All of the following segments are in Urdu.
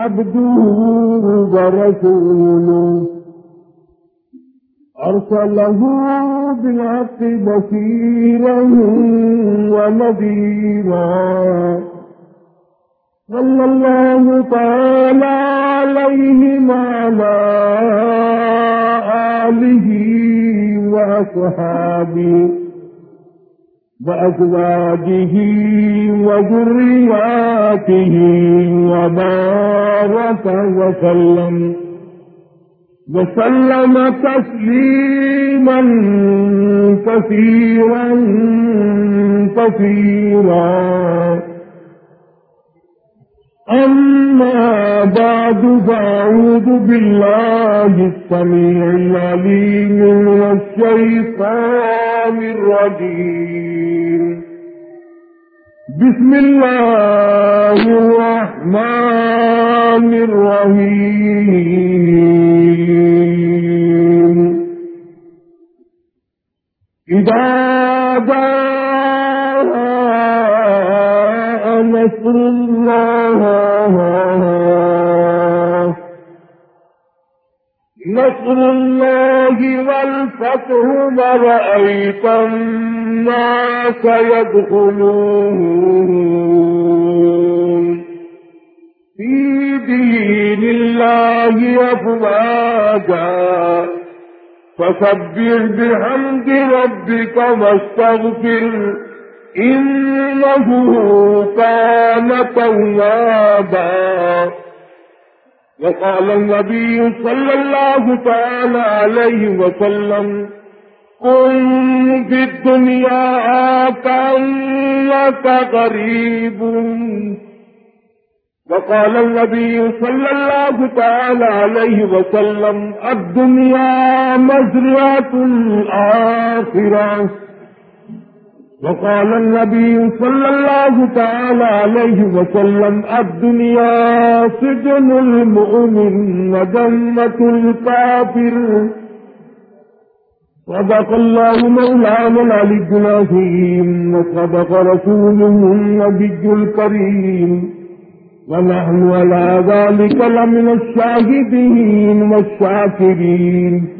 عبده ورسوله. أرسله بالحق بصيرا ونذيرا. صلى الله تعالى عليه وعلى آله وأصحابه. وأزواجه وذرياته وبارك وسلم. وسلم تسليما كثيرا كثيرا. أما بعد فأعوذ بالله السميع العليم من الشيطان الرجيم. بسم الله الرحمن الرحيم. إذا نصر الله نصر الله والفتح ورأيت الناس يدخلون في دين الله أفواجا فسبح بحمد ربك واستغفر إنه كان توابا. وقال النبي صلى الله تعالى عليه وسلم كن في الدنيا كأنك غريب. وقال النبي صلى الله تعالى عليه وسلم الدنيا مزرعة الآخرة. وقال النبي صلى الله تعالى عليه وسلم الدنيا سجن المؤمن وجنة الكافر. صدق الله مولانا العلي العظيم وصدق رسوله النبي الكريم. ونحن على ذلك لمن الشاهدين والشاكرين.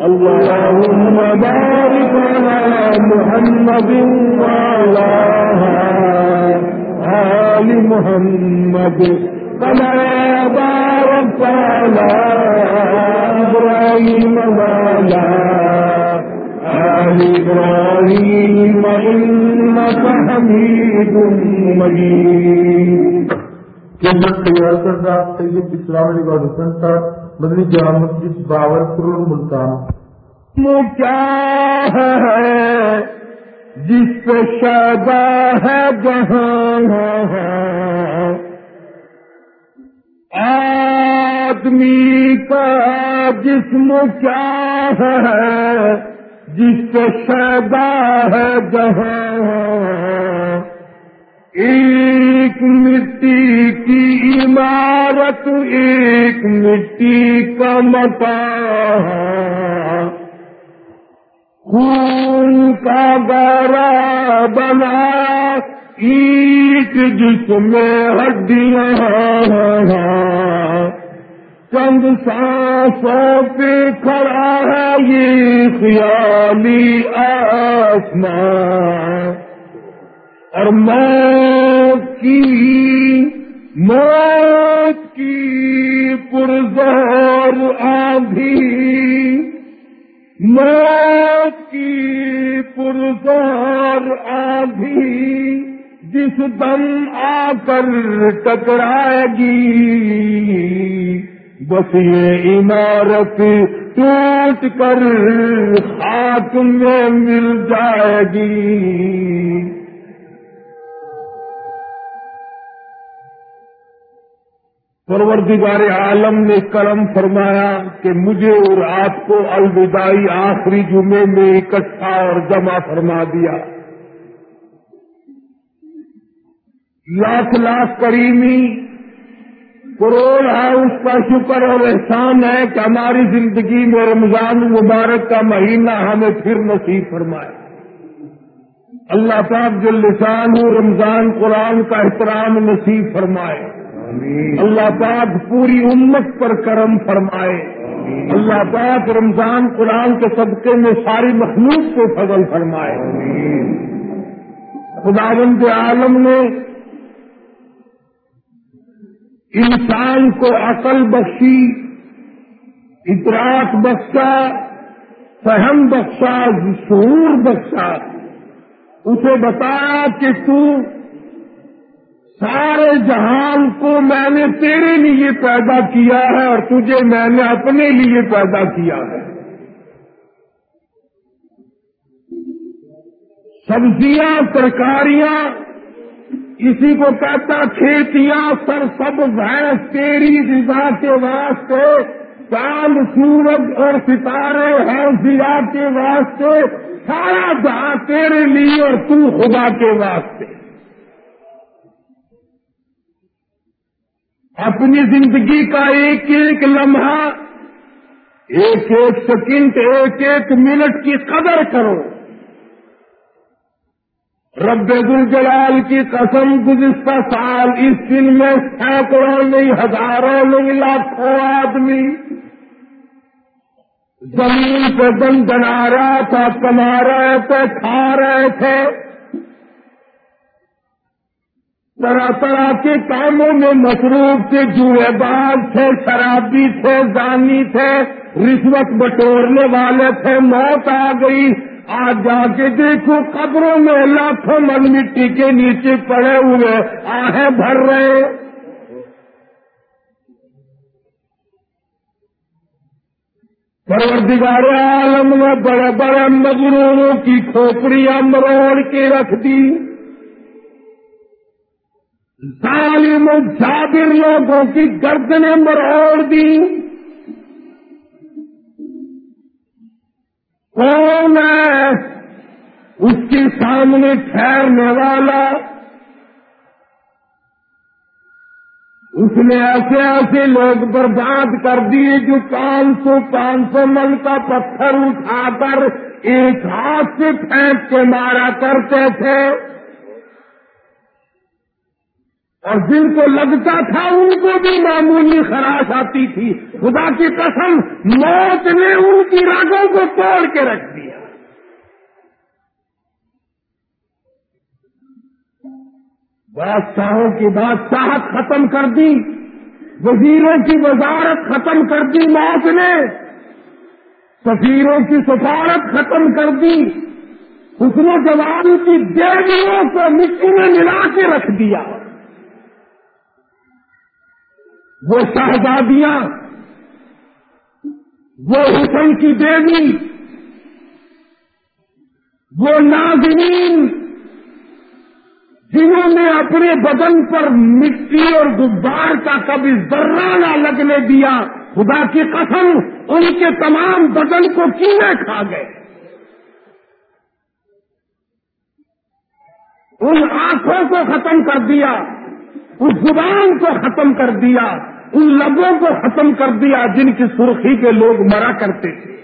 اللهم بارك على محمد وعلى آل محمد كما باركت على إبراهيم وعلى آل إبراهيم إنك حميد مجيد. ریاست صاحب طیب إسلام علی باب حسن صاحب مدنی جامع باور پور ملتان۔ کیا ہے، جس پہ شادہ ہے جہاں آدمی کا جسم کیا ہے، جس پہ شادہ ہے جہاں ایک مٹی کی عمارت، ایک مٹی کا مکان خون کا گارا بنا اینٹ جس میں ہڈیاں چند سانسوں پہ کھڑا ہے یہ خیالی آسمان۔ اور موت کی موت کی پرزور آندھی، موت کی پرزور آندھی، جس دم آ کر ٹکرائے گی۔ بس یہ عمارت ٹوٹ کر خاک میں مل جائے گی۔ پروردگار عالم نے کرم فرمایا کہ مجھے اور آپ کو الوداعی آخری جمعے میں اکٹھا اور جمع فرما دیا۔ لاکھ لاکھ کریمی کروڑ ہے، اس کا شکر اور احسان ہے کہ ہماری زندگی میں رمضان مبارک کا مہینہ ہمیں پھر نصیب فرمایا اللہ پاک جو لسان رمضان قرآن کا احترام نصیب فرمائے۔ اللہ پاک پوری امت پر کرم فرمائے. اللہ پاک رمضان قرآن کے صدقے میں ساری مخلوق کو فضل فرمائے. خداوند عالم نے انسان کو عقل بخشی اطراق بخشا فہم بخشا شعور بخشا اسے بتایا کہ تو سارے جہان کو میں نے تیرے لیے پیدا کیا ہے اور تجھے میں نے اپنے لیے پیدا کیا ہے۔ سبزیاں، ترکاریاں کسی کو کہتا کھیتیاں، سر سب بھینس، تیری غذا کے واسطے، چاند، سورج اور ستارے ہیں زیا کے واسطے، سارا جہاں تیرے لیے اور تو خدا کے واسطے۔ اپنی زندگی کا ایک ایک لمحہ، ایک ایک سیکنڈ، ایک ایک منٹ کی قدر کرو۔ رب الجلال کی قسم، گزشتہ سال اس دن میں سینکڑوں نہیں، ہزاروں نہیں، لاکھوں آدمی زمین پہ دن بنا رہا تھا، کما رہے تھے، کھا رہے تھے۔ طرح طرح کے کاموں میں مصروف تھے، جوئے باز تھے، شرابی تھے دانی تھے، رشوت بٹورنے والے تھے، موت آ گئی۔ آج جا کے دیکھو، قبروں میں لاکھوں من مٹی کے نیچے پڑے ہوئے، آہیں بھر رہے۔ پروردگار عالم نے بڑے بڑے مزروروں کی کھوپڑیاں مروڑ کے رکھ دی۔ ظالم جابر لوگوں کی گردنیں مروڑ دی کون ہے اس کے سامنے ٹھہرنے والا؟ اس نے ایسے ایسے لوگ برباد کر دیے جو پانچ سو پانچ سو من کا پتھر اٹھا کر ایک ہاتھ سے پھینک کے مارا کرتے تھے۔ اور جن کو لگتا تھا ان کو بھی معمولی خراش آتی تھی، خدا کی قسم، موت نے ان کی راگوں کو توڑ کے رکھ دیا۔ بادشاہوں کی بادشاہت ختم کر دی، وزیروں کی وزارت ختم کر دی موت نے۔ سفیروں کی سفارت ختم کر دی۔ حسن و جوان کی دیویوں کو مٹی میں ملا کے رکھ دیا۔ وہ شہزادیاں، وہ حسن کی دیوی وہ ناظرین، جنہوں نے اپنے بدن پر مٹی اور غبار کا کبھی ذرہ نہ لگنے دیا، خدا کی قسم، ان کے تمام بدن کو کیڑے کھا گئے؟ ان آنکھوں کو ختم کر دیا، اس زبان کو ختم کر دیا۔ ان لبوں کو ختم کر دیا جن کی سرخی کے لوگ مرا کرتے تھے۔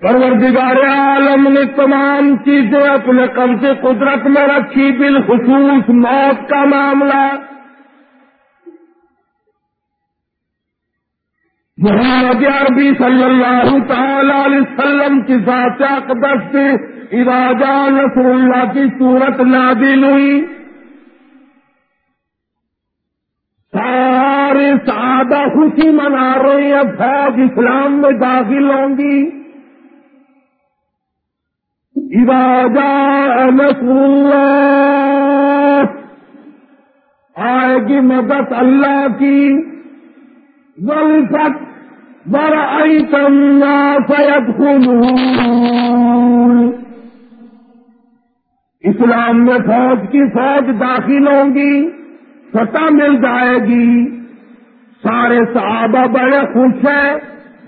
پروردگار عالم نے تمام چیزیں اپنے قبضے قدرت میں رکھی، بالخصوص موت کا معاملہ۔ محمد عربی صلی اللہ تعالی علیہ وسلم کی ذات اقدس سے ارادہ نصر اللہ کی صورت نادل ہوئی۔ سارے سادہ خوشی منا رہے ہیں فوج اسلام میں داخل ہوں گی۔ اللہ۔ آئے گی مدد اللہ کی۔ ولفت برأيت الناس يدخلون اسلام میں فوج کی فوج داخل ہوں گی۔ فتح مل جائے گی۔ سارے صحابہ بڑے خوش ہیں۔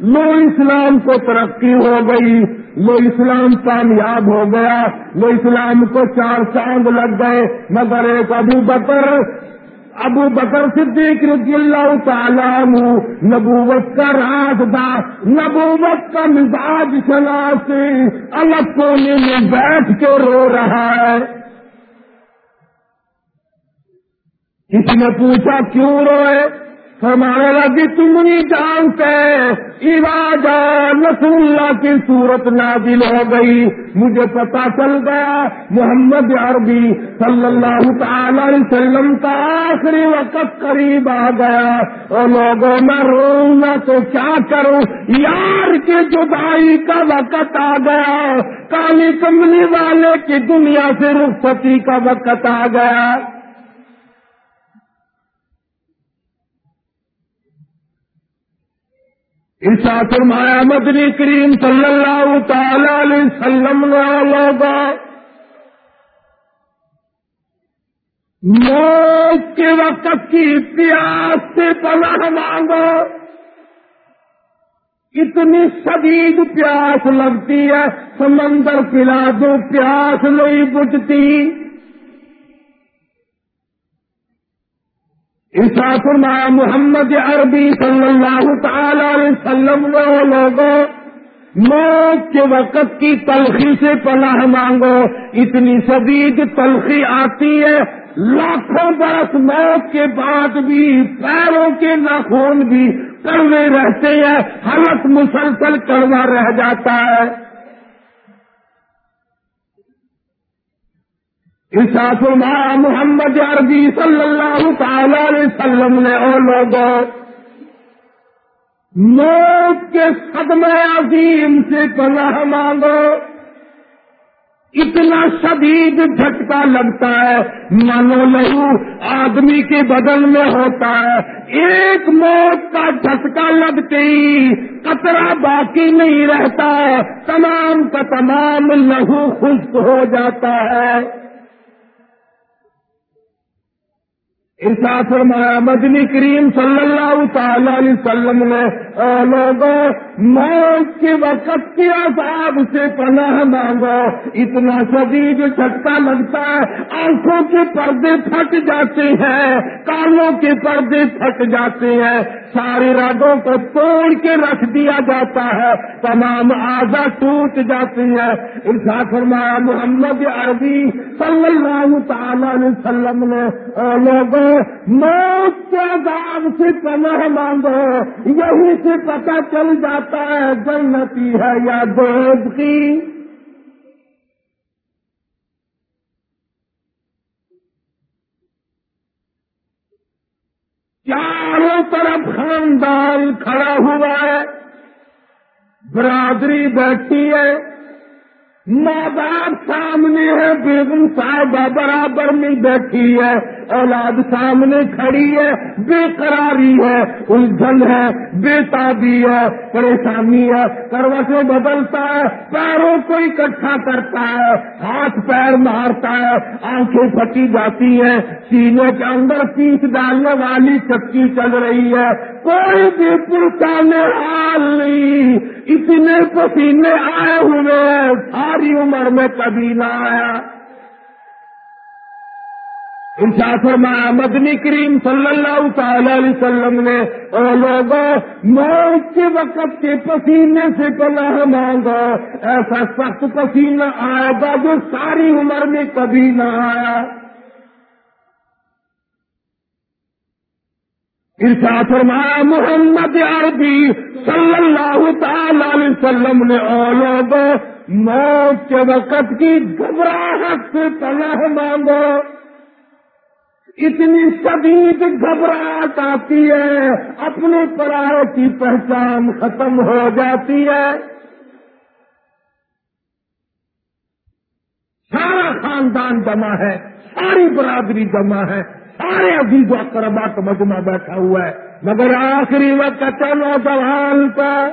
لو اسلام کو ترقی ہو گئی وہ اسلام کامیاب ہو گیا۔ وہ اسلام کو چار چاند لگ گئے، مگر ایک ابو بکر ابو بکر صدیق رضی اللہ تعالیٰ نبوت کا راز دا نبوت کا مزاج چلا سے الگ کونے میں بیٹھ کے رو رہا ہے۔ کسی نے پوچھا کیوں روئے؟ فرمانے لگی تم نہیں جانتے ارادہ رسول اللہ کی صورت نازل ہو گئی۔ مجھے پتا چل گیا، محمد عربی صلی اللہ تعالی علیہ وسلم کا آخری وقت قریب آ گیا۔ اور لوگوں میں رونا تو کیا کروں؟ یار کی جدائی کا وقت آ گیا۔ کالی کملی والے کی دنیا سے رخصتی کا وقت آ گیا۔ عیسا فرمایا، مدنی کریم صلی اللہ تعالی علیہ وسلم لوگا، موت کے وقت کی پیاس سے پناہ مانگو۔ اتنی شدید پیاس لگتی ہے، سمندر پلا دو پیاس نہیں بجتی عیسا فرمایا محمد عربی صلی اللہ تعالی علیہ وسلم لوگوں موت کے وقت کی تلخی سے پناہ مانگو، اتنی شدید تلخی آتی ہے، لاکھوں برس موت کے بعد بھی، پیروں کے ناخون بھی کڑوے رہتے ہیں، حلق مسلسل کڑوا رہ جاتا ہے۔ فرمایا محمد عربی صلی اللہ تعالی علیہ وسلم نے، او لوگوں موت کے صدمے عظیم سے پناہ مانگو۔ اتنا شدید جھٹکا لگتا ہے، مانو لہو، آدمی کے بدن میں ہوتا ہے۔ ایک موت کا جھٹکا لگتے ہی کترا باقی نہیں رہتا، تمام کا تمام لہو خشک ہو جاتا ہے۔ ارشاد فرمایا مدنی کریم صلی اللہ تعالی علیہ وسلم نے لوگوں موت کے وقت کے عذاب سے پناہ مانگو۔ اتنا شدید چھٹکا لگتا ہے، آنکھوں کے پردے پھٹ جاتے ہیں، کانوں کے پردے پھٹ جاتے ہیں۔ ساری رگوں کو توڑ کے رکھ دیا جاتا ہے، تمام آزا ٹوٹ جاتی ہے ارشاد فرمایا، محمد عربی صلی اللہ تعالی علیہ وسلم نے لوگوں موت کے عذاب سے پناہ مانگو۔ یہی سے پتہ چل جاتا ہے، جنتی ہے یا دود کی چاروں طرف خاندان کھڑا ہوا ہے، برادری بیٹھی ہے۔ ماں باپ سامنے ہے، بیگم صاحبہ برابر میں بیٹھی ہے، اولاد سامنے کھڑی ہے، بے قراری ہے، الجھن ہے، بے تابی ہے، پریشانی ہے کروٹیں بدلتا ہے؟ پیروں کو اکٹھا کرتا ہے، ہاتھ پیر مارتا ہے، آنکھیں پھٹی جاتی ہیں سینے کے اندر پیس ڈالنے والی چکی چل رہی ہے، کوئی بھی پرچانے حال نہیں۔ اتنے پسینے آئے ہوئے ساری عمر میں کبھی نہ آیا۔ انشا فرمایا، مدنی کریم صلی اللہ تعالی علیہ وسلم نے اور لوگوں موت کے وقت کے پسینے سے پناہ مانگو ایسا سخت پسینہ آئے گا جو ساری عمر میں کبھی نہ آیا۔ ارشا فرمایا، محمد عربی صلی اللہ تعالی علیہ وسلم نے لوگوں موت کے وقت کی گھبراہٹ سے پناہ مانگو۔ اتنی شدید گھبراہٹ آتی ہے، اپنے پرائے کی پہچان ختم ہو جاتی ہے۔ سارا خاندان جمع ہے، ساری برادری جمع ہے۔ سارے عزیز و کرما کا مجمع بیٹھا ہوا ہے۔ مگر آخری وقت اچھا چلو جوان کا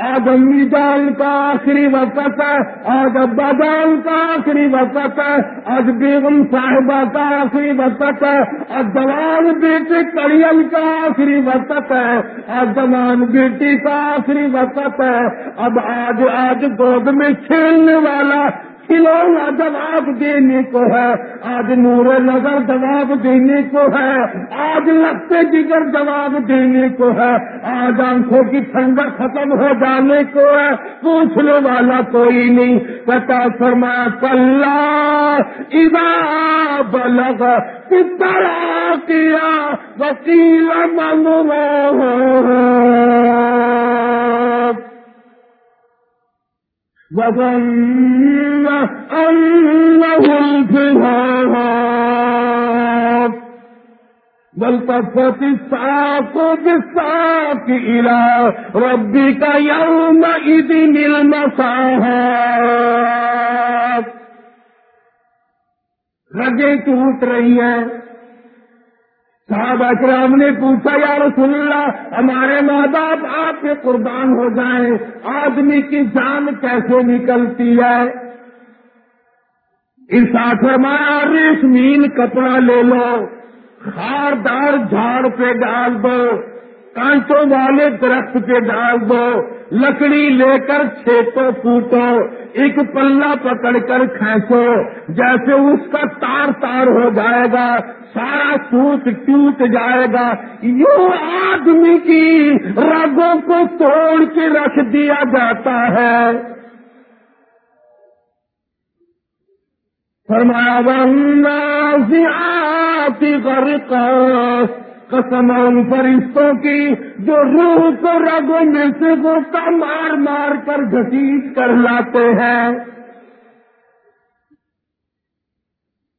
آج امی جان کا آخری وقت ہے۔ آج ابا جان کا آخری وقت ہے۔ آج بیگم صاحبہ کا آخری وقت ہے۔ آج جوان بیٹی کڑیل کا آخری وقت ہے۔ آج جوان بیٹی کا آخری وقت ہے۔ اب آج آج گود میں کھیلنے والا کھلونا جواب دینے کو ہے، آج نور نظر جواب دینے کو ہے، آج لگتے جگر جواب دینے کو ہے، آج آنکھوں کی ٹھنڈا ختم ہو جانے کو ہے، پوچھنے والا کوئی نہیں پتا فرما کل بلغ کتنا کیا وکیل منگو الساق بالساق إلى ربك يومئذ المساحات رگیں ٹوٹ رہی ہیں صاحب اکرام نے پوچھا، یا رسول اللہ، ہمارے ماں باپ آپ کے قربان ہو جائیں، آدمی کی جان کیسے نکلتی ہے؟ اس فرمایا، ریشمین کپڑا لے لو، خاردار جھاڑ پہ ڈال دو، کانٹوں والے درخت پہ ڈال دو، لکڑی لے کر چھیٹو پوٹو ایک پلہ پکڑ کر کھینچو، جیسے اس کا تار تار ہو جائے گا، سارا سوٹ ٹوٹ جائے گا۔ یوں آدمی کی رگوں کو توڑ کے رکھ دیا جاتا ہے۔ فرمایا غرق قسم ان فرشتوں کی جو روح کو رگوں میں سے گوتا مار مار کر گھسیٹ کر لاتے ہیں۔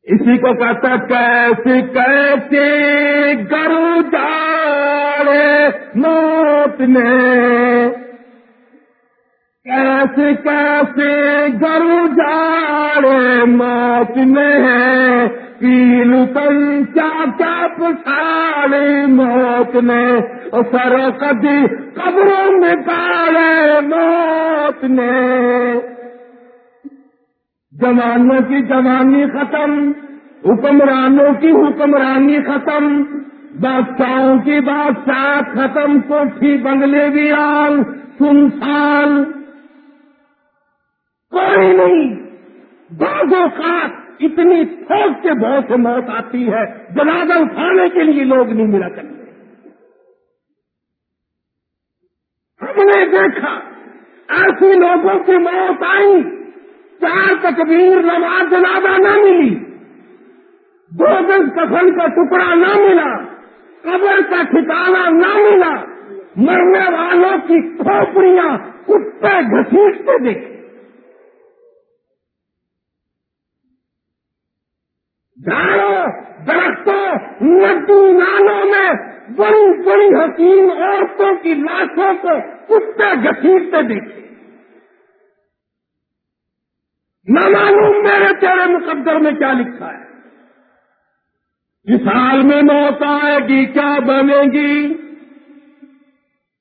اسی کو کہتا کیسے کیسے گرو جاڑے موت نے کیسے کیسے گرو جاڑے موت نے پیل تن کیا کیا پچھاڑے موت نے، سر کدی قبروں میں کاڑے موت نے۔ جوانوں کی جوانی ختم، حکمرانوں کی حکمرانی ختم، بادشاہوں کی بادشاہ ختم، کوٹھی بنگلے ویران سنسان کوئی نہیں بعض اوقات اتنی ٹھوک کے بہت سے موت آتی ہے۔ جنازہ اٹھانے کے لیے لوگ نہیں ملا کرتے۔ ہم نے دیکھا، ایسی لوگوں کی موت آئی، چار تکبیر نماز جنازہ نہ ملی۔ دو دن کفن کا ٹکڑا نہ ملا، قبر کا ٹھکانا نہ ملا۔ مرنے والوں کی کھوپڑیاں کتے گھسیٹتے دیکھے۔ جھاڑوں درختوں، ندی، نالوں میں بڑی بڑی حکیم عورتوں کی لاشوں کو کتے گھسیٹتے دیکھے نہ معلوم میرے تیرے مقدر میں کیا لکھا ہے۔ اس حال میں موت آئے گی، کیا بنے گی؟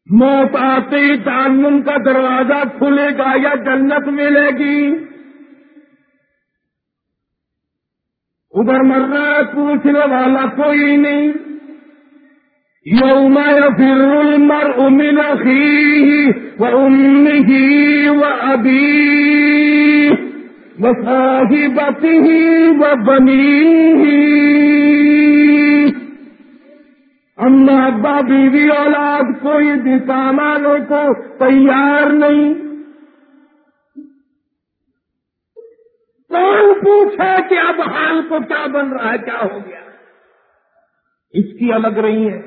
موت آتے ہی جانم کا دروازہ کھلے گا یا جنت ملے گی؟ ادھر مر رہا پوچھنے والا کوئی نہیں۔ یوم پھر المر امن ہی و ام ہی و ابھی و صاحبتی ہی و بنی اما ابا بیوی اولاد، کوئی بھی سامانوں کو تیار نہیں۔ کون پوچھے کہ اب حال کو کیا بن رہا ہے، کیا ہو گیا؟ اس کی الگ رہی ہے۔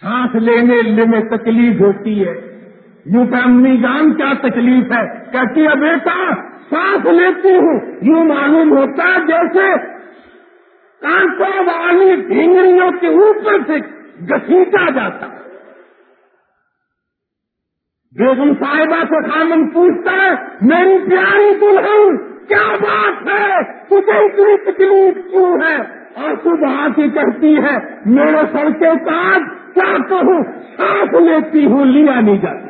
سانس لینے میں تکلیف ہوتی ہے۔ یوں کہ امی جان کیا تکلیف ہے۔ کہتی ہے، بیٹا، سانس لیتی ہوں۔ یوں معلوم ہوتا ہے جیسے کانٹوں والی ڈھینگڑیوں کے اوپر سے گسیٹا جاتا بیگم صاحبہ سے خامن پوچھتا ہے، میری پیاری دلہن کیا بات ہے؟ تجھے اتنی تکلیف کیوں ہے؟ اور خود آتی کرتی ہے، میرے سر کے ساتھ کیا کہوں؟ سانس لیتی ہوں، لیا نہیں جاتا۔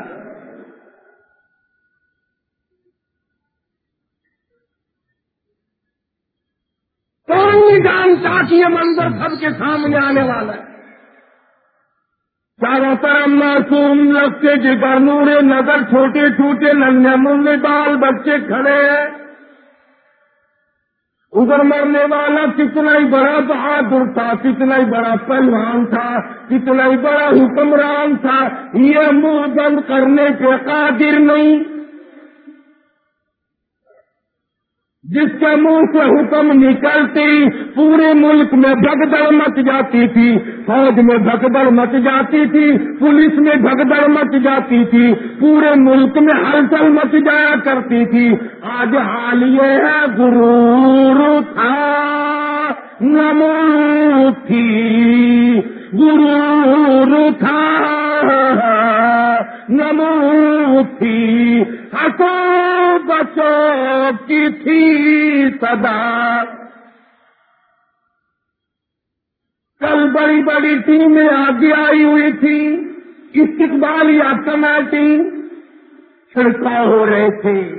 کون نہیں جانتا کہ یہ منظر سب کے سامنے آنے والا ہے؟ چاروں طرف معصوم لگتے جگر نورے نظر چھوٹے چھوٹے ننھے منہ بال بچے کھڑے ہیں۔ ادھر مرنے والا کتنا ہی بڑا بہادر تھا، کتنا ہی بڑا پہلوان تھا، کتنا ہی بڑا حکمران تھا، یہ منہ بند کرنے کے قادر نہیں۔ جس کے منہ سے حکم نکلتی، پورے ملک میں بھگدڑ مچ جاتی تھی، فوج میں بھگدڑ مچ جاتی تھی، پولیس میں بھگدڑ مچ جاتی تھی، پورے ملک میں ہلچل مچ جایا کرتی تھی۔ آج حال یہ ہے گرور تھا نمو تھی۔ گرور تھا نمو تھی۔ ہٹو بچو کی تھی صدا۔ کل بڑی بڑی ٹیمیں آگے آئی ہوئی تھی، استقبال یا کمیٹی چھڑکاؤ ہو رہے تھے،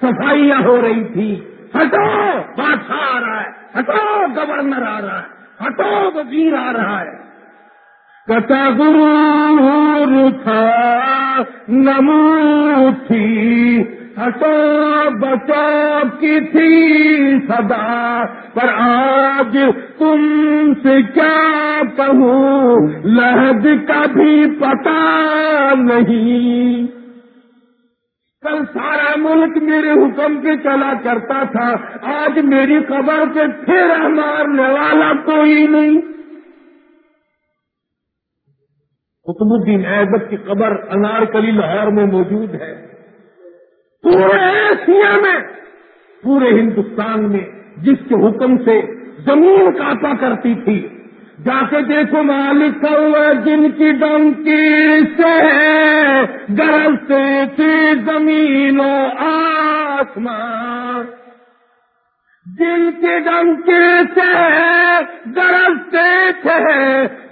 صفائیاں ہو رہی تھی۔ ہٹو، بادشاہ آ رہا ہے۔ ہٹو، گورنر آ رہا ہے۔ ہٹو، وزیر آ رہا ہے۔ کتا گرو تھا، نمو تھی۔ ہٹو، بچاؤ کی تھی صدا، پر آج تم سے کیا کہوں؟ لہد کا بھی پتا نہیں۔ کل سارا ملک میرے حکم پہ چلا کرتا تھا، آج میری خبر پہ پھر مارنے والا کوئی نہیں۔ قطب الدین ایبت کی قبر انار کلی لاہور میں موجود ہے۔ پورے ایشیا میں، پورے ہندوستان میں جس کے حکم سے زمین کاپا کرتی تھی۔ جا کے دیکھو مالک ہوا جن کی ڈنکی سے گرجتے تھے زمین و آسمان۔ جن کے ڈنکی سے گرجتے تھے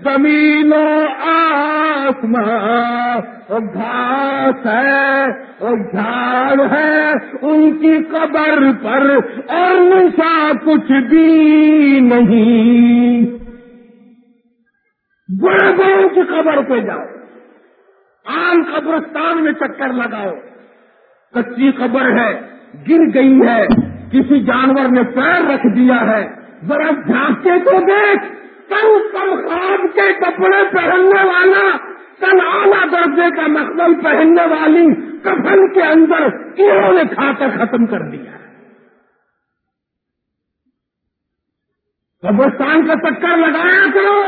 زمین و آسمان اور گھاس ہے، اور جھاڑ ہے، ان کی قبر پر اور نشا کچھ بھی نہیں۔ بڑے بڑوں کی قبر پہ جاؤ، عام قبرستان میں چکر لگاؤ، کچی قبر ہے، گر گئی ہے کسی جانور نے پیر رکھ دیا ہے، ذرا جھانکے تو دیکھ۔ کم کم خواب کے کپڑے پہننے والا، کل اعلیٰ درجے کا مقبل پہننے والی کفن کے اندر کیڑوں نے کھا کر ختم کر دیا قبرستان کا چکر لگایا کرو۔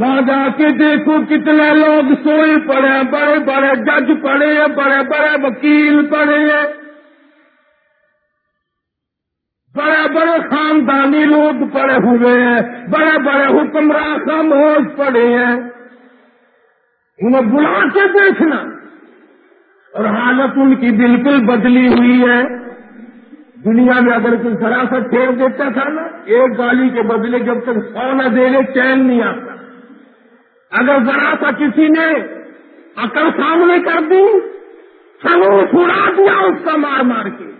وہاں جا کے دیکھو کتنے لوگ سوئے پڑے، بڑے بڑے جج پڑے ہیں بڑے بڑے وکیل پڑے۔ ہیں بڑے بڑے خاندانی لوگ پڑے ہوئے ہیں بڑے بڑے حکمراں خاموش پڑے ہیں۔ انہیں بلا کے دیکھنا۔ اور حالت ان کی بالکل بدلی ہوئی ہے۔ دنیا میں اگر کوئی ذرا سا پھیر دیتا تھا نا، ایک گالی کے بدلے جب تک سو نہ دے لے، چین نہیں آتا۔ اگر ذرا سا کسی نے عقل سامنے کر دی سنو چھڑا دیا اس کا مار مار کے۔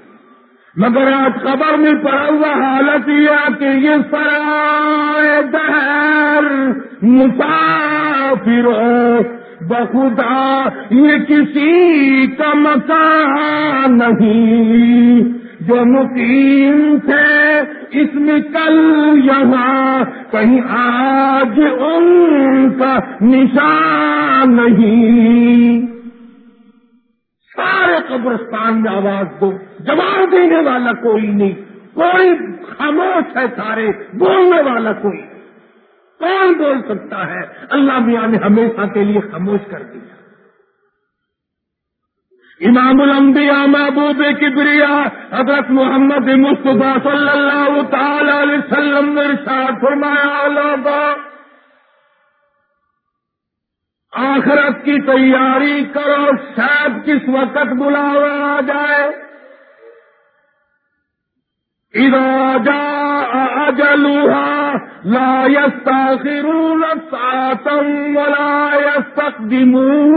مگر آج خبر میں پڑا ہوا حالت یہ کہ یہ سرائے دہر مسافر بخدا، یہ کسی کا مکان نہیں۔ جو مقیم تھے، اس میں کل یہاں کہیں آج ان کا نشان نہیں۔ سارے قبرستان میں آواز دو۔ جواب دینے والا کوئی نہیں۔ کوئی خاموش ہے سارے، بولنے والا کوئی۔ کون بول سکتا ہے؟ اللہ میاں نے ہمیشہ کے لیے خاموش کر دیا۔ امام الانبیاء محبوب کبریا، حضرت محمد مصطفیٰ صلی اللہ تعالی علیہ وسلم نے ارشاد فرمایا آخرت کی تیاری کرو، شاید کس وقت بلاوا آ جائے۔ اذا جاء اجلها لا يستاخرون ساعة ولا يستقدمون۔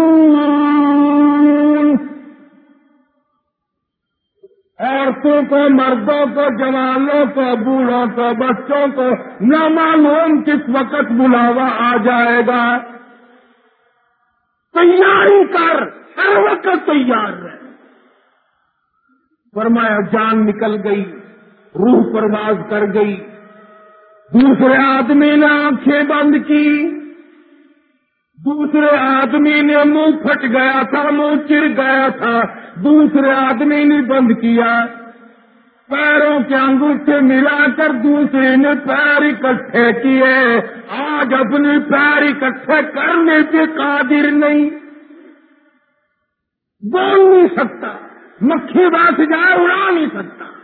عورتوں کو، مردوں کو، جوانوں کو، بوڑھوں کو، بچوں کو نہ معلوم کس وقت بلاوا آ جائے گا۔ تیاری کر، ہر وقت تیار رہ۔ فرمایا، جان نکل گئی۔ روح پرواز کر گئی۔ دوسرے آدمی نے آنکھیں بند کی۔ دوسرے آدمی نے منہ پھٹ گیا تھا، منہ چر گیا تھا۔ دوسرے آدمی نے بند کیا۔ پیروں کے انگوٹھے ملا کر دوسرے نے پیر اکٹھے کیے۔ آج اپنے پیر اکٹھے کرنے کے قادر نہیں۔ بول نہیں سکتا۔ مکھی بات جائے، اڑا نہیں سکتا۔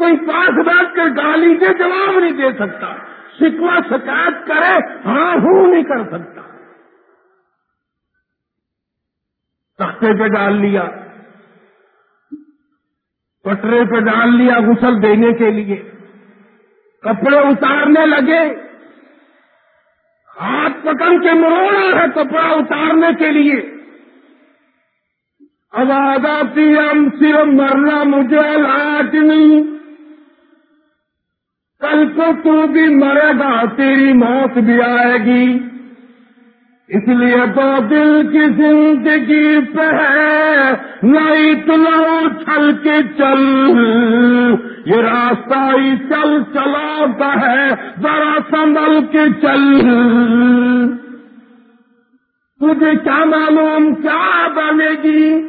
کوئی پاس بات کر گالی کے جواب نہیں دے سکتا۔ شکوا شکایت کرے ہاں ہوں نہیں کر سکتا۔ تختے پہ ڈال لیا۔ پٹرے پہ ڈال لیا غسل دینے کے لیے۔ کپڑے اتارنے لگے۔ ہاتھ پکڑ کے مروڑا ہے کپڑا اتارنے کے لیے۔ اب آتی ہم صرف مرنا مجھے لاٹ نہیں۔ کل کو تو بھی مرے گا، تیری موت بھی آئے گی۔ اس لیے تو دل کی زندگی پہ ہے نہ اتنا چھل کے چل۔ یہ راستہ ہی چل چلاتا ہے، ذرا سنبھل کے چل۔ تجھے کیا معلوم کیا بنے گی؟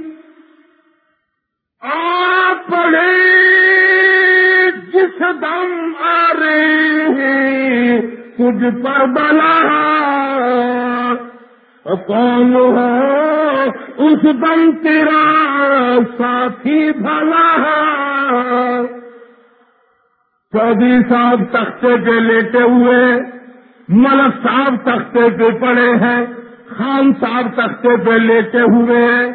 آپ پڑے۔ جس دم آ رہے ہیں، تجھ پر بلا۔ کون ہو اس دم تیرا ساتھی بھلا؟ چودھری صاحب تختے پہ لیٹے ہوئے، ملک صاحب تختے پہ پڑے ہیں، خان صاحب تختے پہ لیٹے ہوئے،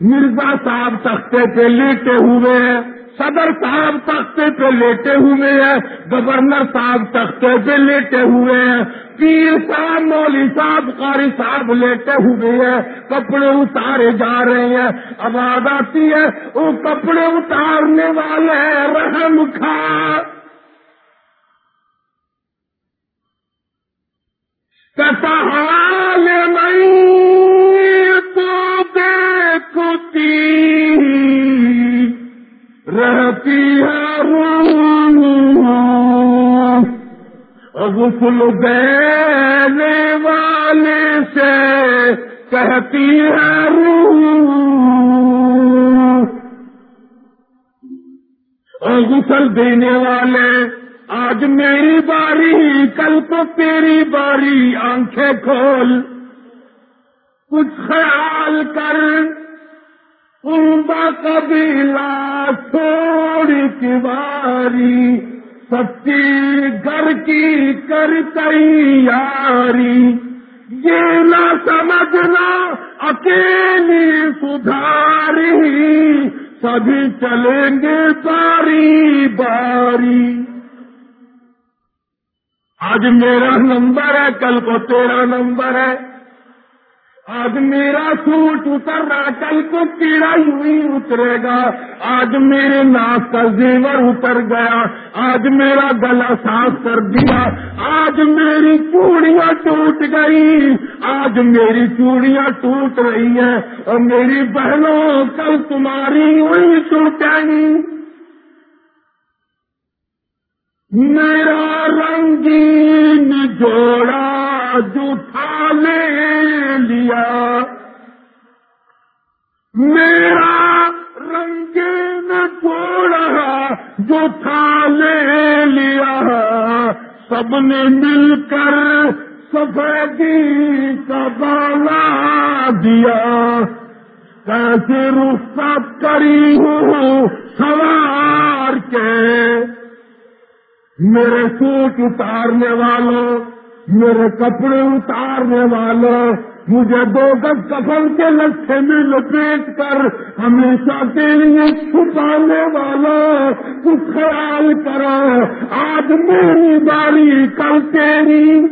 مرزا صاحب تختے پہ لیٹے ہوئے۔ ہیں صدر صاحب تختے پہ لیٹے ہوئے ہیں، گورنر صاحب تختے پہ لیٹے ہوئے ہیں، پیر صاحب، مولوی صاحب، قاری صاحب لیٹے ہوئے ہیں، کپڑے اتارے جا رہے ہیں، آواز آتی ہے، وہ کپڑے اتارنے والے رحم کھا۔ کتا حال نہیں تو دیکھتی رہتی ہے غسل دینے والے سے کہتی ہے غسل دینے والے، آج میری باری، کل کو تیری باری، آنکھیں کھول، کچھ خیال کر عمدہ قبیلہ۔ تھوڑی کی باری سچی گھر کی کر تیاری یہ نہ سمجھنا اکیلی سدھاری، سبھی چلیں گے باری باری۔ آج میرا نمبر ہے، کل کو تیرا نمبر ہے۔ آج میرا سوٹ اتر رہا کل کو تیرا یوں ہی اترے گا۔ آج میرے ناک کا زیور اتر گیا، آج میرا گلا صاف کر دیا۔ آج میری چوڑیاں ٹوٹ گئی، آج میری چوڑیاں ٹوٹ رہی ہیں۔ اور میری بہنوں، کل تمہاری وہی ٹوٹیں میرا رنگین جوڑا جھوٹا لے لیا۔ میرا رنگین جوڑا جھوٹا لے لیا۔ سب نے مل کر سفیدی کا بالا دیا۔ کیسے رخصت کری ہوں سوار کے۔ میرے سوٹ اتارنے والوں میرے کپڑے اتارنے والوں مجھے دو گز کفن کے لچھے میں لپیٹ کر ہمیشہ کے لیے چھپانے والا کچھ خیال کرو، آج میری باری کل تیری۔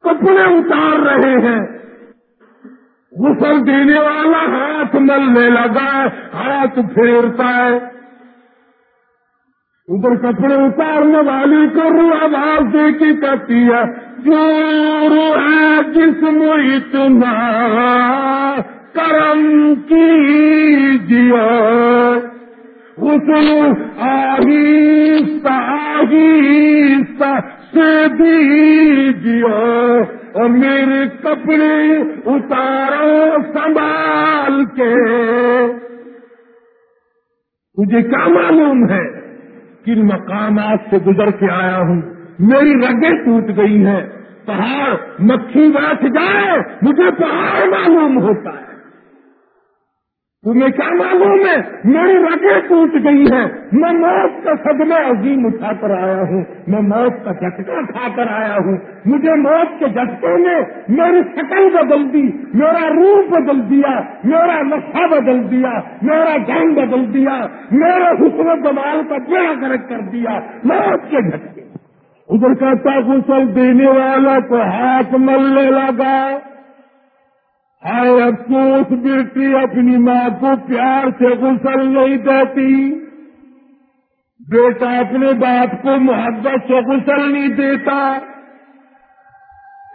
کپڑے اتار رہے ہیں۔ غسل دینے والا ہاتھ ملنے لگا، ہاتھ پھیرتا ہے۔ ادھر کپڑے اتارنے والی کو رو آواز دے کی کرتی ہے چور ہے جسم اتنا کرم کیجیے۔ غسل آہستہ آہستہ سے دیجیے۔ اور میرے کپڑے اتارو سنبھال کے۔ مجھے کیا معلوم ہے؟ کن مقامات سے گزر کے آیا ہوں؟ میری رگیں ٹوٹ گئی ہیں۔ پہاڑ مکھی بیٹھ جائے، مجھے پہاڑ معلوم ہوتا ہے۔ تمہیں کیا معلوم ہے؟ میری رگیں ٹوٹ گئی ہیں۔ میں موت کا صدمہ عظیم اٹھا کر آیا ہوں۔ میں موت کا جھٹکا کھا کر آیا ہوں۔ مجھے موت کے جھٹکے نے میری شکل بدل دی، میرا روپ بدل دیا، میرا نشہ بدل دیا، میرا جان بدل دیا، میرے حسن جمال کا بڑا گرک کر دیا۔ موت کے جھٹکے۔ ادھر کا غسل دینے والا تو ہاتھ ملنے لگا۔ ہائے افسوس بیٹی اپنی ماں کو پیار سے غسل نہیں دیتی۔ بیٹا اپنے باپ کو محبت سے غسل نہیں دیتا۔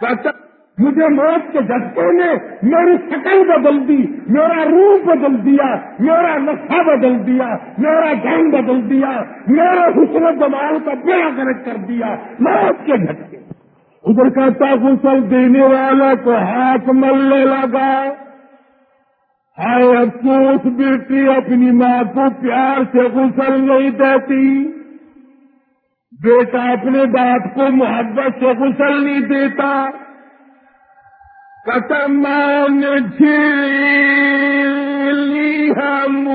کہتا، مجھے موت کے جھٹکے نے میری شکل بدل دی، میرا روپ بدل دیا، میرا نقشہ بدل دیا، میرا جان بدل دیا میرے حسن جمال کا بڑا گرج کر دیا، موت کے جھٹکے ادھر کہتا غسل دینے والا تو ہاتھ ملنے لگا۔ ہائے افسوس، بیٹی اپنی ماں کو پیار سے غسل نہیں دیتی۔ بیٹا اپنے باپ کو محبت سے غسل نہیں دیتا۔ کتمان جھیلی ہم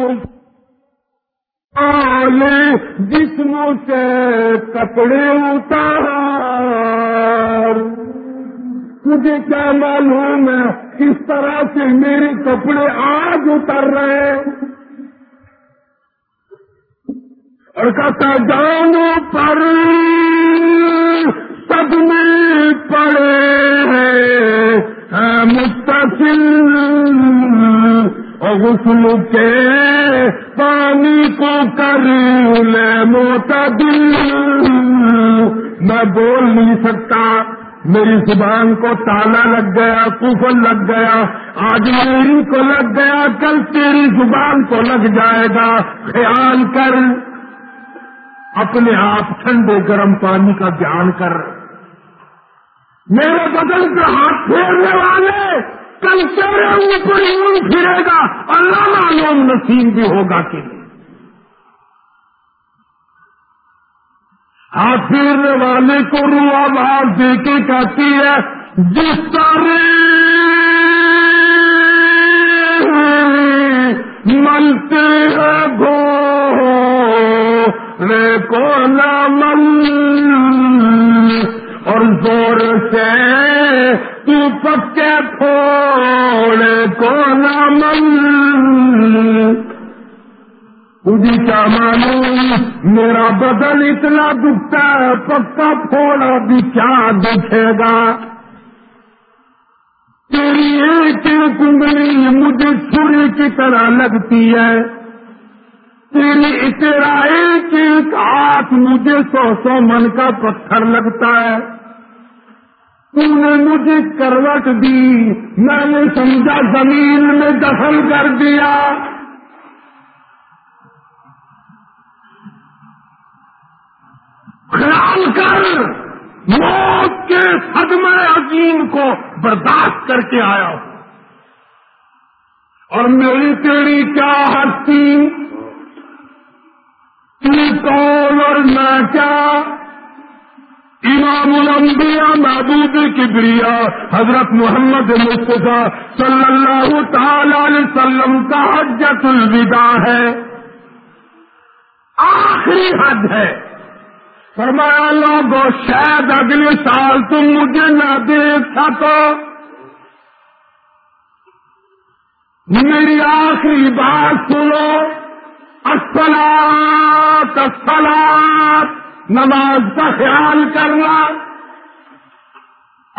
جسم سے کپڑے اتار تجھے کیا معلوم ہے کس طرح سے میرے کپڑے آج اتر رہے ہیں؟ اور کہتا جانو پر سب میں پڑے ہیں متصل۔ اور غسل کے پانی کو کر لے، معتدل۔ میں بول نہیں سکتا۔ میری زبان کو تالا لگ گیا کفل لگ گیا۔ آج میری کو لگ گیا کل تیری زبان کو لگ جائے گا۔ خیال کر۔ اپنے آپ ٹھنڈے گرم پانی کا دھیان کر۔ میرے بدل کے ہاتھ پھیرنے والے، کل تیرے اوپر یوں پھرے گا۔ اللہ معلوم نصیب بھی ہوگا کہ نہیں ہاتھ پھیرنے والے کو رو آواز دے کے کہتی ہے جس طرح ملتے ہیں گو رے کو نہ مل اور زور سے تو پکے پھوڑے کو نہ مل تجھے کیا معلوم؟ میرا بدن اتنا دکھتا ہے، پکا پھوڑا بھی کیا دکھے گا؟ تیری ایک ایک انگلی مجھے چھری کی طرح لگتی ہے۔ تیری تیرا ایک ایک ہاتھ مجھے سو سو من کا پتھر لگتا ہے۔ تم نے مجھے کروٹ دی، میں نے سمجھا زمین میں دخل کر دیا۔ خیال کر، موت کے صدمہ عظیم کو برداشت کر کے آیا ہوں۔ اور میری تیری کیا ہستی؟ تو کون اور میں کیا؟ امام الانبیاء محبوب کبریا، حضرت محمد مصطفیٰ صلی اللہ تعالی علیہ وسلم کا حجت الوداع ہے۔ آخری حد ہے۔ فرمایا لوگوں شاید اگلے سال تم مجھے نہ دیکھ سکو۔ میری آخری بات سنو اسلات اسلات نماز کا خیال کرنا۔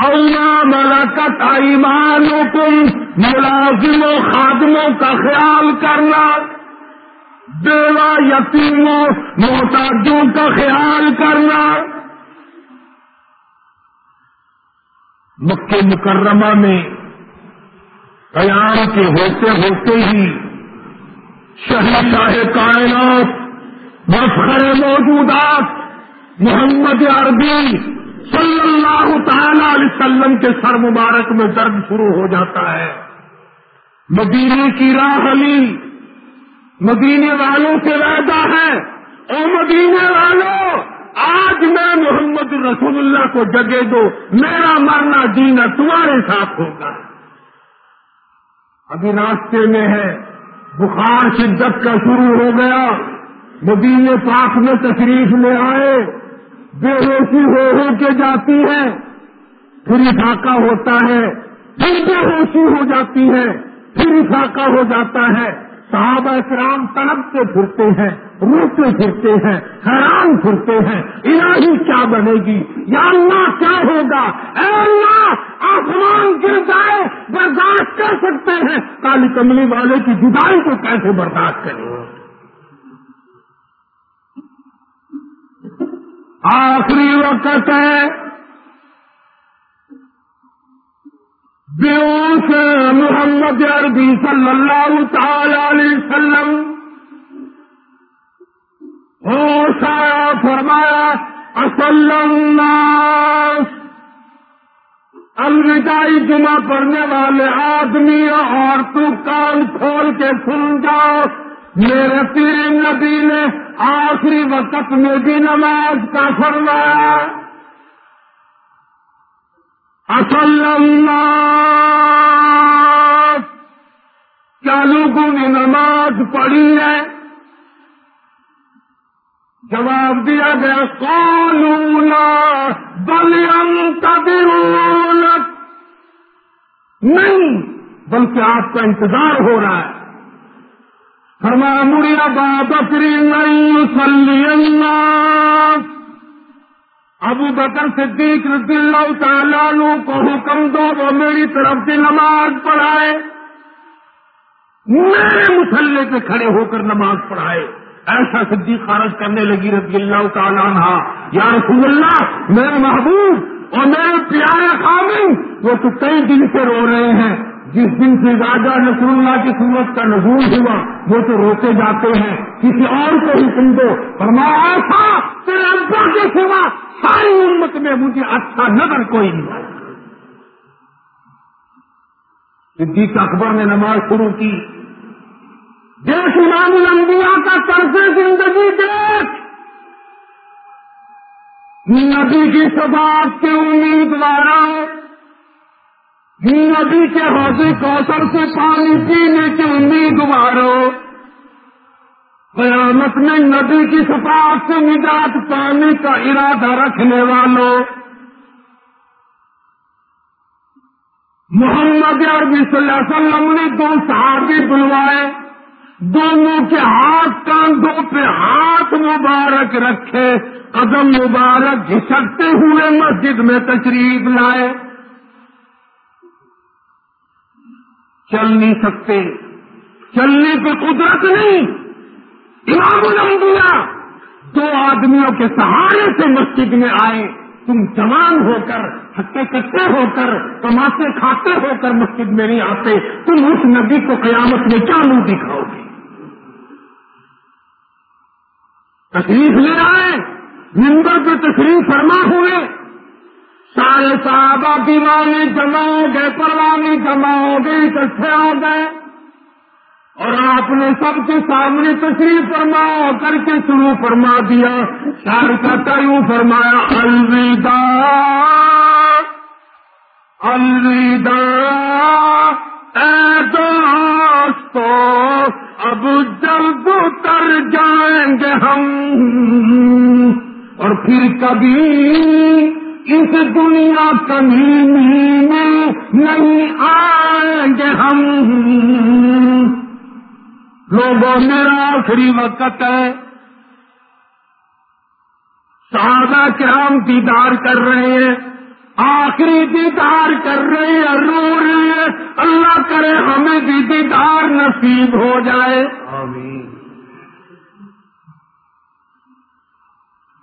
اونا ملکت ایمانکم، ملازم و خادموں کا خیال کرنا۔ بیوہ یتیموں، محتاجوں کا خیال کرنا۔ مکہ مکرمہ میں قیام کے ہوتے ہوتے ہی شہید کائنات مفخر موجودات، محمد عربی صلی اللہ تعالی علیہ وسلم کے سر مبارک میں درد شروع ہو جاتا ہے۔ مدینے کی راہ علی مدینے والوں سے وعدہ ہے۔ او مدینے والوں آج میں محمد رسول اللہ کو جگہ دو، میرا مرنا جینا تمہارے ساتھ ہوگا۔ ابھی راستے میں ہے، بخار شدت کا شروع ہو گیا۔ مدینے پاک میں تشریف لے آئے۔ بے ہوشی ہو ہو کے جاتی ہے۔ پھر افاقہ ہوتا ہے۔ پھر بے ہوشی ہو جاتی ہے۔ پھر افاقہ ہو جاتا ہے۔ صحابہ کرام تڑپتے پھرتے ہیں روتے پھرتے ہیں، حیران پھرتے ہیں، الہی کیا بنے گی؟ یا اللہ کیا ہوگا؟ اے اللہ، آسمان گر جائے، برداشت کر سکتے ہیں۔ کالی کملی والے کی جدائی کو کیسے برداشت کریں؟ آخری وقت ہے۔ بیوس محمد عربی صلی اللہ تعالی علیہ وسلم ہوش آیا، فرمایا، اصل الوداعی جمعہ پڑھنے والے آدمی اور تو کان کھول کے سن جاؤ۔ میرے پیر نبی نے آخری وقت میں بھی نماز کا فرمایا۔ اصل کیا لوگوں نے نماز پڑھی ہے؟ جواب دیا گیا کون بلیم تبرون نہیں، بلکہ آپ کا انتظار ہو رہا ہے۔ فرما مریا بابری نہیں سلی ابو بکر صدیق رضی اللہ تعالیٰ کو حکم دو، وہ میری طرف سے نماز پڑھائے۔ میرے مسلے پہ کھڑے ہو کر نماز پڑھائے۔ ایسا صدیق خارج کرنے لگی رضی اللہ تعالیٰ عنہ۔ یا رسول اللہ، میرے محبوب اور میرے پیارے خامن وہ تو کئی دن سے رو رہے ہیں۔ جس دن سے راجا نصر اللہ کی سورت کا نزول ہوا، وہ تو روتے جاتے ہیں۔ کسی اور کو حکم دو۔ فرمایا ایسا تیرے ابا کے سوا ساری امت میں مجھے اچھا نظر کوئی نہیں۔ صدیق اکبر نے نماز شروع کی۔ دیکھ امام الانبیاء کا طرز زندگی دیکھ۔ نبی کی سباب کے امیدواروں نبی کے حوضی کوثر سے پانی پینے کی امیدواروں قیامت میں نبی کی سفارت سے نجات پانے کا ارادہ رکھنے والوں محمد عربی صلی اللہ علیہ وسلم نے دو صحابی بلوائے۔ دونوں کے ہاتھ کاندھوں پہ ہاتھ مبارک رکھے۔ قدم مبارک گھسکتے ہوئے مسجد میں تشریف لائے۔ چل نہیں سکتے۔ چلنے پہ قدرت نہیں۔ امام الانبیاء دو آدمیوں کے سہارے سے مسجد میں آئے۔ تم جوان ہو کر، ہٹے کٹے ہو کر کماتے کھاتے ہو کر مسجد میں نہیں آتے، تم اس نبی کو قیامت میں کیا منہ دکھاؤ گے۔ تشریف لے آئے۔ نمبر پہ تشریف فرما ہوئے۔ سارے صحابہ دیوانے جمع ہو گئے پروانی جمع ہو گئے اکٹھے ہو گئے اور آپ نے سب کے سامنے تشریف فرما کر کے شروع فرما دیا شار کا تیوں فرمایا الوداع الوداع اے دوستو اب جلد اتر جائیں گے ہم اور پھر کبھی اس دنیا کمی میں نہیں گے ہم۔ لوگوں میرا آخری وقت ہے۔ صحابہ کے ہم دیدار کر رہے ہیں۔ آخری دیدار کر رہے ہیں۔ رو رہے ہیں۔ اللہ کرے ہمیں بھی دیدار نصیب ہو جائے۔ آمین۔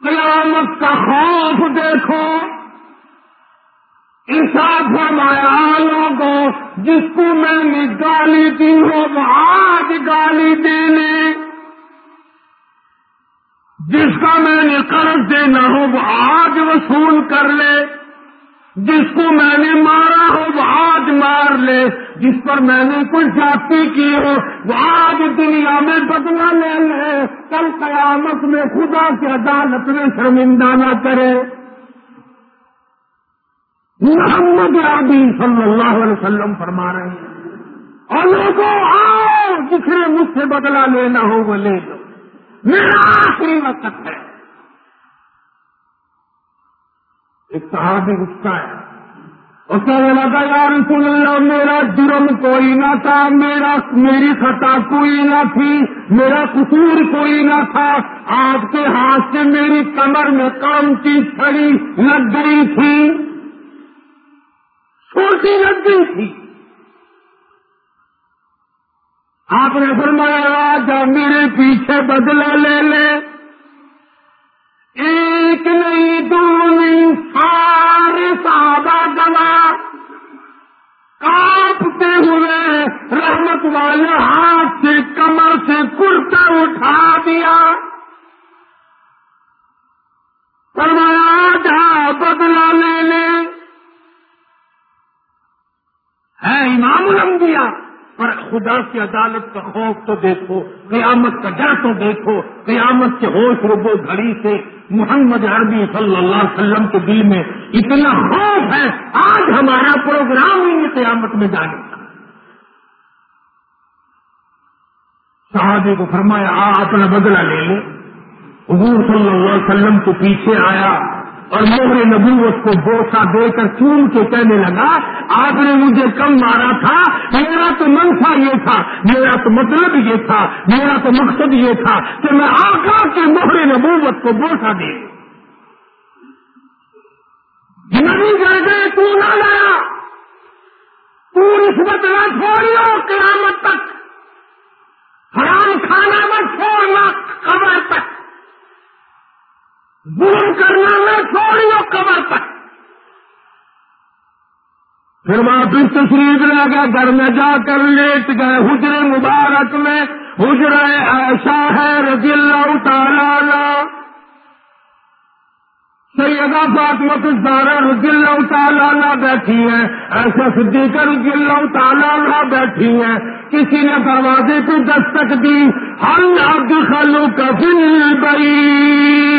قیامت کا خوف دیکھو۔ ایسا فرمایا لوگوں جس کو میں نے گالی دی ہو، وہ آج گالی دے لے جس کا میں نے قرض دینا ہو، وہ آج وصول کر لے۔ جس کو میں نے مارا ہو، وہ آج مار لے۔ جس پر میں نے کچھ جاتی کی ہو، وہ آج دنیا میں بدلا لے لے۔ کل قیامت میں خدا کی عدالت میں شرمندہ نہ کرے۔ محمد عربی صلی اللہ علیہ وسلم فرما رہے ہیں۔ اور لوگوں، آؤ جس نے مجھ سے بدلا لینا ہو وہ لے لو۔ میرا آخری وقت ہے۔ ایک صحابی غصہ ہے۔ اس کا لگا یا رسول اللہ، میرا جرم کوئی نہ تھا، میرا، میری خطا کوئی نہ تھی، میرا قصور کوئی نہ تھا۔ آپ کے ہاتھ سے میری کمر میں کام کی چھڑی لگ گئی تھی۔ چھوٹی لگ گئی تھی۔ آپ نے فرمایا جا میرے پیچھے بدلا لے لے۔ ایک نہیں، دو نہیں، سارے صحابہ گوا کاپتے ہوئے رحمت والے ہاتھ سے، کمر سے کرتا اٹھا دیا۔ خدا کی عدالت کا خوف تو دیکھو، قیامت کا ڈر تو دیکھو۔ قیامت کے ہوش ربو گھڑی سے محمد عربی صلی اللہ علیہ وسلم کے دل میں اتنا خوف ہے، آج ہمارا پروگرام ہی قیامت میں جانے کا صحابی کو فرمایا، آ، اپنا بدلہ لے لے حضور صلی اللہ علیہ وسلم کے پیچھے آیا۔ اور مہر نبوت کو بوسا دے کر چون کے کہنے لگا، آپ نے مجھے کم مارا تھا، میرا تو منفا یہ تھا، میرا تو مطلب یہ تھا، میرا تو مقصد یہ تھا کہ میں آقا کے مہر نبوت کو بوسا دے۔ نبی کہہ گئے تو نہ لایا۔ تو رشوت نہ چھوڑیو، قیامت تک۔ حرام کھانا مت چھوڑنا، قبر تک۔ ظلم کرنا میں چھوڑیو قبر تک پھر واپس تشریف لے گئے گھر میں جا کر لیٹ گئے۔ حجر مبارک میں حجر ایسا ہے رضی اللہ تعالی سیدہ فاطمہ الزارہ رضی اللہ تعالی بیٹھی ہیں۔ ایسا صدیقہ رضی اللہ تعالی بیٹھی ہیں۔ کسی نے دروازے کو دستک دی۔ ہل اب خلو کفل بئی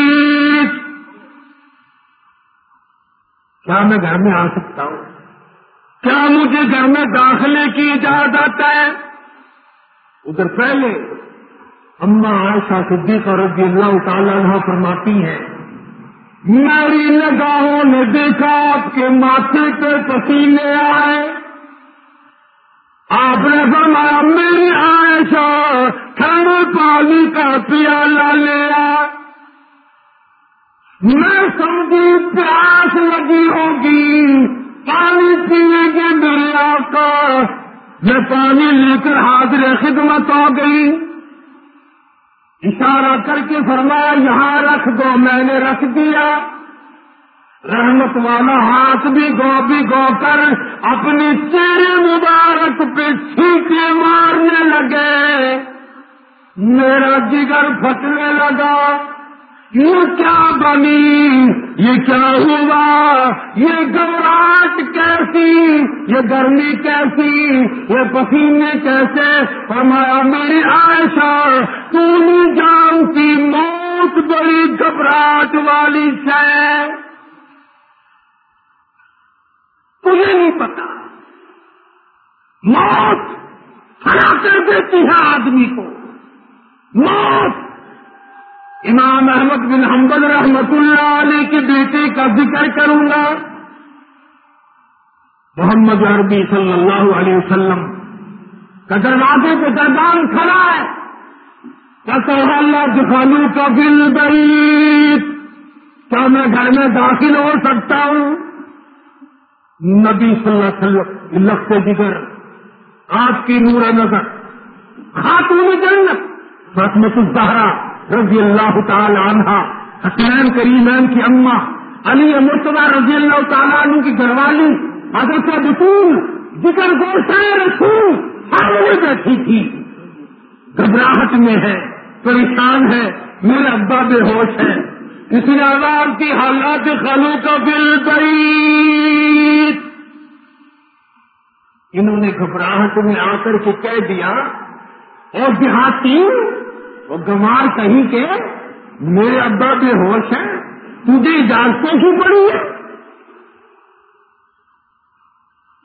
کیا میں گھر میں آ سکتا ہوں؟ کیا مجھے گھر میں داخلے کی اجازت ہے؟ ادھر پہلے اما عائشہ صدیقہ رضی اللہ تعالیٰ عنہ فرماتی ہیں، میری نگاہوں نے دیکھا آپ کے ماتھے پہ پسینے آئے۔ آپ نے فرمایا، میری عائشہ ٹھنڈے پانی کا پیالہ لیا میں سمجھی پیاس لگی ہوگی، پانی پینے کے دریا کا میں پانی لے کر حاضر خدمت ہو گئی۔ اشارہ کر کے فرمایا، یہاں رکھ دو، میں نے رکھ دیا۔ رحمت والا ہاتھ بھی گو بھی گو کر اپنی چہرے مبارک پہ چھینکے مارنے لگے۔ میرا جگر پھٹنے لگا۔ یہ کیا بنی؟ یہ کیا ہوا؟ یہ گھبراہٹ کیسی؟ یہ گرمی کیسی؟ یہ پسینے کیسے؟ ہمارا میری عائشہ، تو نہیں جانتی موت بڑی گھبراہٹ والی ہے۔ تجھے نہیں پتا۔ موت کھڑا کر دیتی ہے آدمی کو۔ موت امام احمد بن حنبل رحمت اللہ علیہ کے بیٹے کا ذکر کروں گا۔ محمد عربی صلی اللہ علیہ وسلم کا دروازے کے دربان کھڑا ہے۔ کہتا اللہ دکھانوں کا بل بعید کیا میں گھر میں داخل ہو سکتا ہوں؟ نبی صلی اللہ علیہ وسلم لفظ جگر آپ کی نور نظر خاتون جنت، فاطمت الزہرا رضی اللہ تعالی عنہ حسین کریمین کی اماں، علی مرتبہ رضی اللہ تعالیٰ عنہ کی گھر والی حضرت بطول ذکر گوشہ رسول سامنے بیٹھی تھی گھبراہٹ میں ہے، پریشان ہے میرا ابا بے ہوش ہے کسی عذاب کی، حالات خلو کا بل گئی انہوں نے گھبراہٹ میں آ کر کے کہہ دیا، اور دیہاتی وہ گمار کہیں کہ میرے ابا بے ہوش ہیں، تجھے اجازتوں کی پڑی ہے؟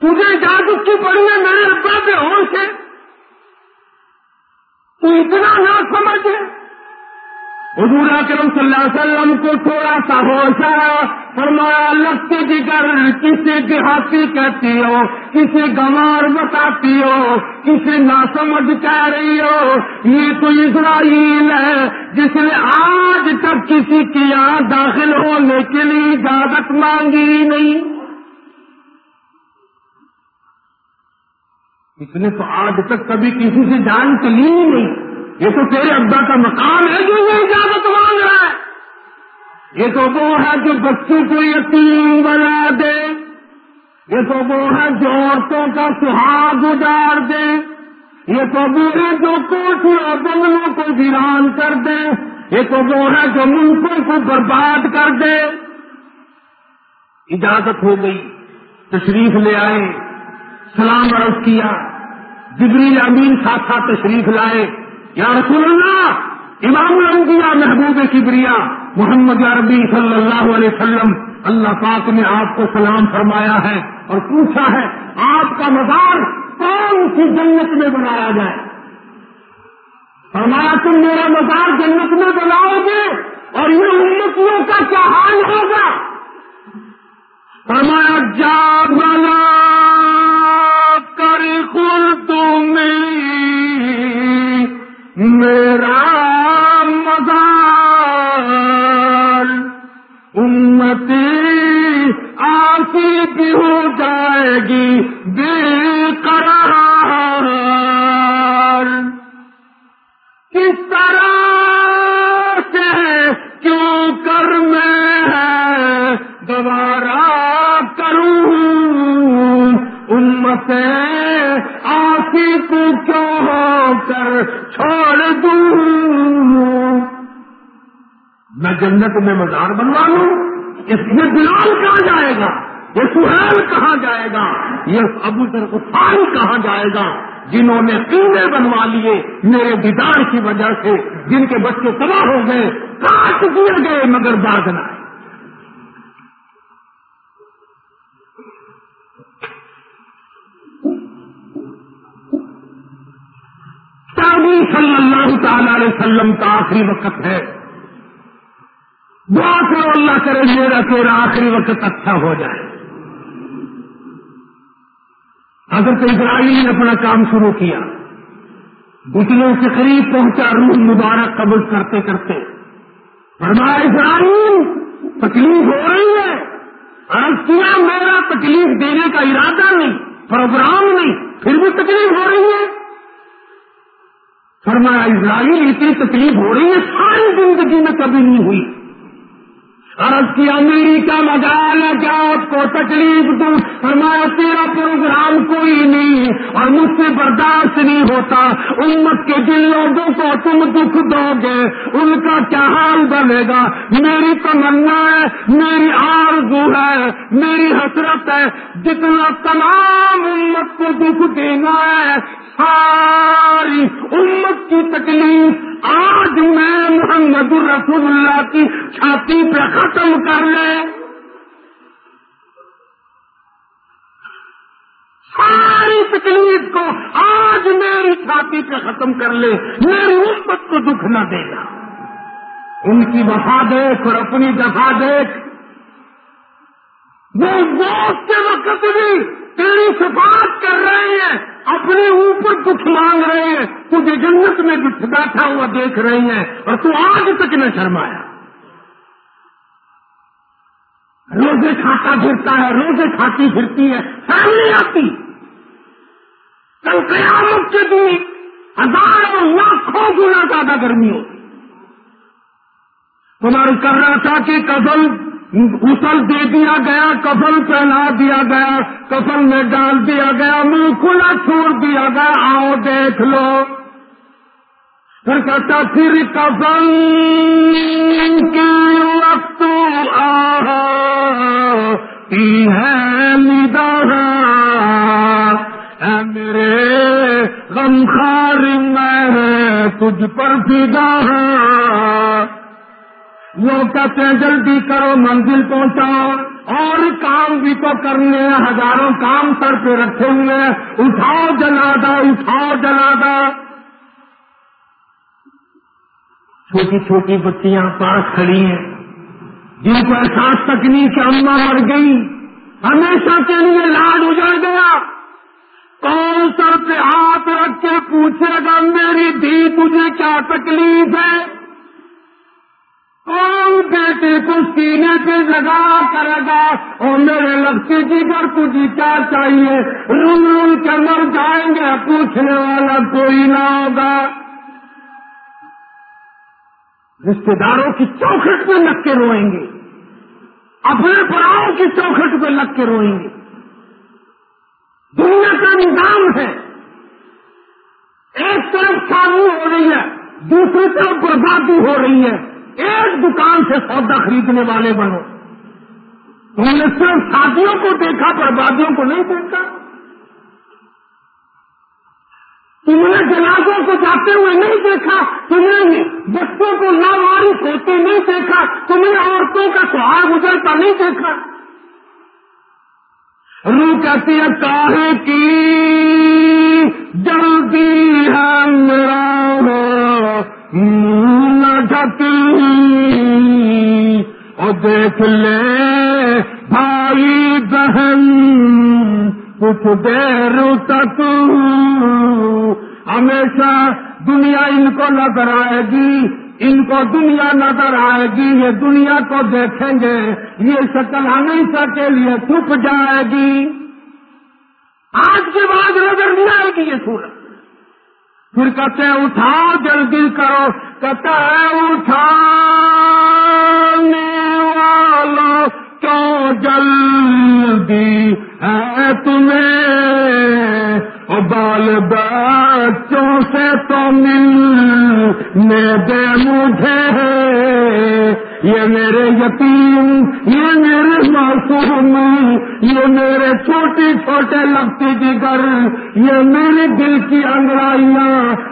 تجھے اجازت کی پڑی ہے، میرے ابا بے ہوش ہے تو اتنا نہ سمجھے حضور اکرم صلی اللہ علیہ وسلم کو تھوڑا سا ہوش آیا، فرمایا لگتے جگر کسی دیہاتی کہتی ہو، کسی گمار بتاتی ہو، کسی ناسمجھ کہہ رہی ہو، یہ تو اسرائیل ہے، جس نے آج تک کسی کی یہاں داخل ہونے کے لیے اجازت مانگی نہیں۔ اس نے تو آج تک کبھی کسی سے جان چلی ہی نہیں۔ یہ تو تیرے ابا کا مقام ہے جو یہ اجازت مانگ رہا ہے۔ یہ تو وہ ہے جو بچوں کو یتیم بنا دے۔ یہ تو وہ ہے جو عورتوں کا سہاگ اجاڑ دے۔ یہ تو وہ ہے جو کوٹھی اور بنگلوں کو ویران کر دے۔ یہ تو وہ ہے جو ملکوں کو برباد کر دے۔ اجازت ہو گئی۔ تشریف لے آئے۔ سلام عرض کیا۔ جبریل امین ساتھ ساتھ تشریف لائے۔ یا رسول اللہ، امام الانبیاء محبوب کبریا، محمد عربی صلی اللہ علیہ وسلم، اللہ پاک نے آپ کو سلام فرمایا ہے اور پوچھا ہے، آپ کا مزار کون سی جنت میں بنایا جائے؟ فرمایا، تم میرا مزار جنت میں بناؤ گے اور یہ امتیوں کا کیا حال ہوگا۔ فرمایا لیے میرے دیدار کی وجہ سے جن کے بچے تباہ ہو گئے، کاٹ دیے گئے مگر باغ نہ صلی اللہ تعالی علیہ وسلم کا آخری وقت ہے۔ دعا کرو اللہ کرے میرا تیرا آخری وقت اچھا ہو جائے۔ حضرت اسرائیل نے اپنا کام شروع کیا۔ گٹلوں کے قریب پہنچا، روح مبارک قبض کرتے کرتے۔ فرمایا اسرائیل، تکلیف ہو رہی ہے۔ عرض کیا، میرا تکلیف دینے کا ارادہ نہیں، پروگرام نہیں، پھر بھی تکلیف ہو رہی ہے۔ فرمایا اسرائیل، اتنی تکلیف ہو رہی ہے، ساری زندگی میں کبھی نہیں ہوئی۔ عرض کیا میری کا مجال ہے کیا آپ کو تکلیف دوں فرمایا تیرا پروگرام کوئی نہیں اور مجھ سے برداشت نہیں ہوتا۔ امت کے جن لوگوں کو تم دکھ دو گے۔ ان کا کیا حال بنے گا؟ میری تمنا ہے، میری آرزو ہے، میری حسرت ہے، جتنا تمام امت کو دکھ دینا ہے، ساری امت کی تکلیف آج میں محمد الرسول اللہ کی چھاتی پہ ختم کر لے۔ ساری تکلیف کو آج میری چھاتی پہ ختم کر لے، میری امت کو دکھ نہ دینا ان کی وفا دیکھ اور اپنی دفاع دیکھ۔ وہ موت کے وقت بھی تیری سفارت کر رہے ہیں، اپنے اوپر دکھ مانگ رہے ہیں، تجھے جنت میں بیٹھا ہوا دیکھ رہے ہیں اور تو آج تک نہ شرمایا۔ روزے کھاتا پھرتا ہے، روزے کھاتی پھرتی ہے شرم نہیں آتی۔ کل قیامت کے دن ہزاروں لاکھوں گنا زیادہ گرمی ہوتی۔ تمہاری کر رہا تھا کہ کفل اسل دے دیا گیا کفل پہنا دیا گیا کفل میں ڈال دیا گیا، منہ کھلا چھوڑ دیا گیا، آؤ دیکھ لو۔ پھر کہتا، پھر کفن کی وقت ہے اے میرے غم خار، میں تجھ پر فدا۔ لوگ کہتے ہیں جلدی کرو، منزل پہنچاؤ۔ اور کام بھی تو کرنے ہیں، ہزاروں کام سر پہ رکھے ہوئے ہیں۔ اٹھاؤ جنادا اٹھاؤ جنادا چھوٹی چھوٹی بچیاں پاس کھڑی ہیں۔ جن کو احساس تک نہیں کہ اما مر گئی ہمیشہ کے لیے لاڈ اجڑ گیا۔ کون سر پہ ہاتھ رکھ کے پوچھے گا، میری دی تجھے کیا تکلیف ہے؟ کون بیٹے کو سینے پہ لگا کرے گا اور میرے لگتی جی پر تجھے کیا چاہیے؟ رن رن کے مر جائیں گے، پوچھنے والا کوئی نہ ہوگا۔ رشتے داروں کی چوکھٹ پہ لگ کے روئیں گے۔ اپنے پڑاؤں کی چوکھٹ پہ لگ کے روئیں گے۔ دنیا کا نظام ہے۔ ایک طرف شادی ہو رہی ہے، دوسری طرف بربادی ہو رہی ہے۔ ایک دکان سے سودا خریدنے والے بنو۔ تم نے صرف شادیوں کو دیکھا، بربادیوں کو نہیں دیکھا۔ تم نے جنازوں کو جاتے ہوئے نہیں دیکھا تم نے بچوں کو ناوارث ہوتے نہیں دیکھا تم نے عورتوں کا سہار گزرتا نہیں دیکھا۔ رو کہتی ہے، کاہے کی؟ جلدی ہے میرا ڈھکی اور دیکھ لے بھائی بہن، کچھ دیر تک ہمیشہ دنیا ان کو نظر آئے گی۔ ان کو دنیا نظر آئے گی، یہ دنیا کو دیکھیں گے۔ یہ شکل ہمیشہ کے لیے چھپ جائے گی۔ آج کے بعد نظر نہیں آئے گی یہ سورج پھر کہتے ہیں اٹھاؤ جلدی کرو کہتا ہے اٹھانے والوں کیوں جلدی ہے تمہیں؟ بال بچوں سے تو مل دے مجھے۔ یہ میرے یتیم، یہ میرے معصوم، یہ میرے چھوٹی چھوٹے لگتی کی گھر یہ میرے دل کی انگڑائیاں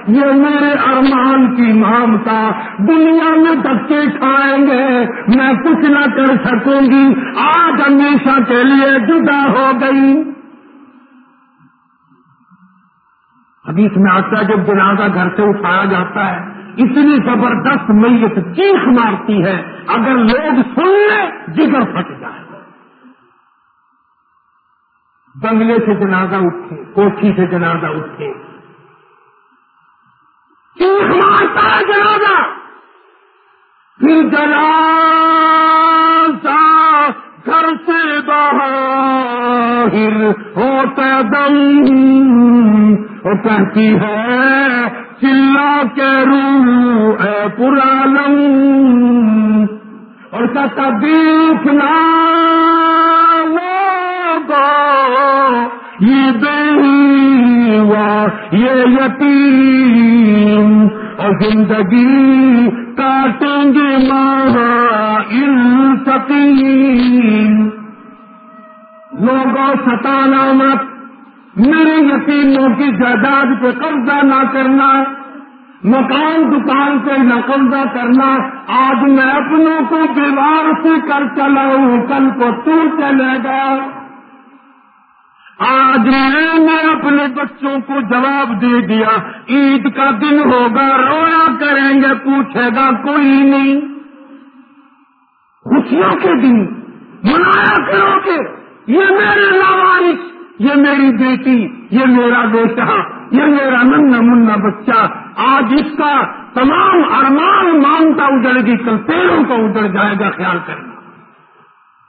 یہ میرے ارمان کی مامتا دنیا میں دھکے کھائیں گے، میں کچھ نہ کر سکوں گی، آج ہمیشہ کے لیے جدا ہو گئی۔ حدیث میں آتا ہے جب جنازہ گھر سے اٹھایا جاتا ہے اتنی زبردست میت چیخ مارتی ہے، اگر لوگ سن لیں، جگر پھٹ جائے۔ بنگلے سے جنازہ اٹھے، کوٹھی سے جنازہ اٹھے۔ چیخ مارتا ہے جنازہ۔ پھر جنازہ گھر سے باہر ہوتا دم۔ وہ کہتی ہے چلا کے رو اے پرانم اور کہتا دیکھنا یہ دیوا یہ یتیم اور زندگی کاٹیں گے ماں ان سکیم لوگوں ستانا مت میرے یتیموں کی جائیداد پہ قبضہ نہ کرنا مکان دکان پہ نہ قبضہ کرنا، آج میں اپنوں کو بیمار سے کر چلا ہوں، کل کو تو چلے گا آج میں اپنے بچوں کو جواب دے دیا، عید کا دن ہوگا، رویا کریں گے، پوچھے گا کوئی نہیں۔ خوشیوں کے دن، منایا کرو گے یہ میرے لاوارث یہ میری بیٹی، یہ میرا بیٹا، یہ میرا ننا منا بچہ۔ آج اس کا تمام ارمان مانتا اجڑ گی، کل پیڑوں کو اجڑ جائے گا خیال کرنا۔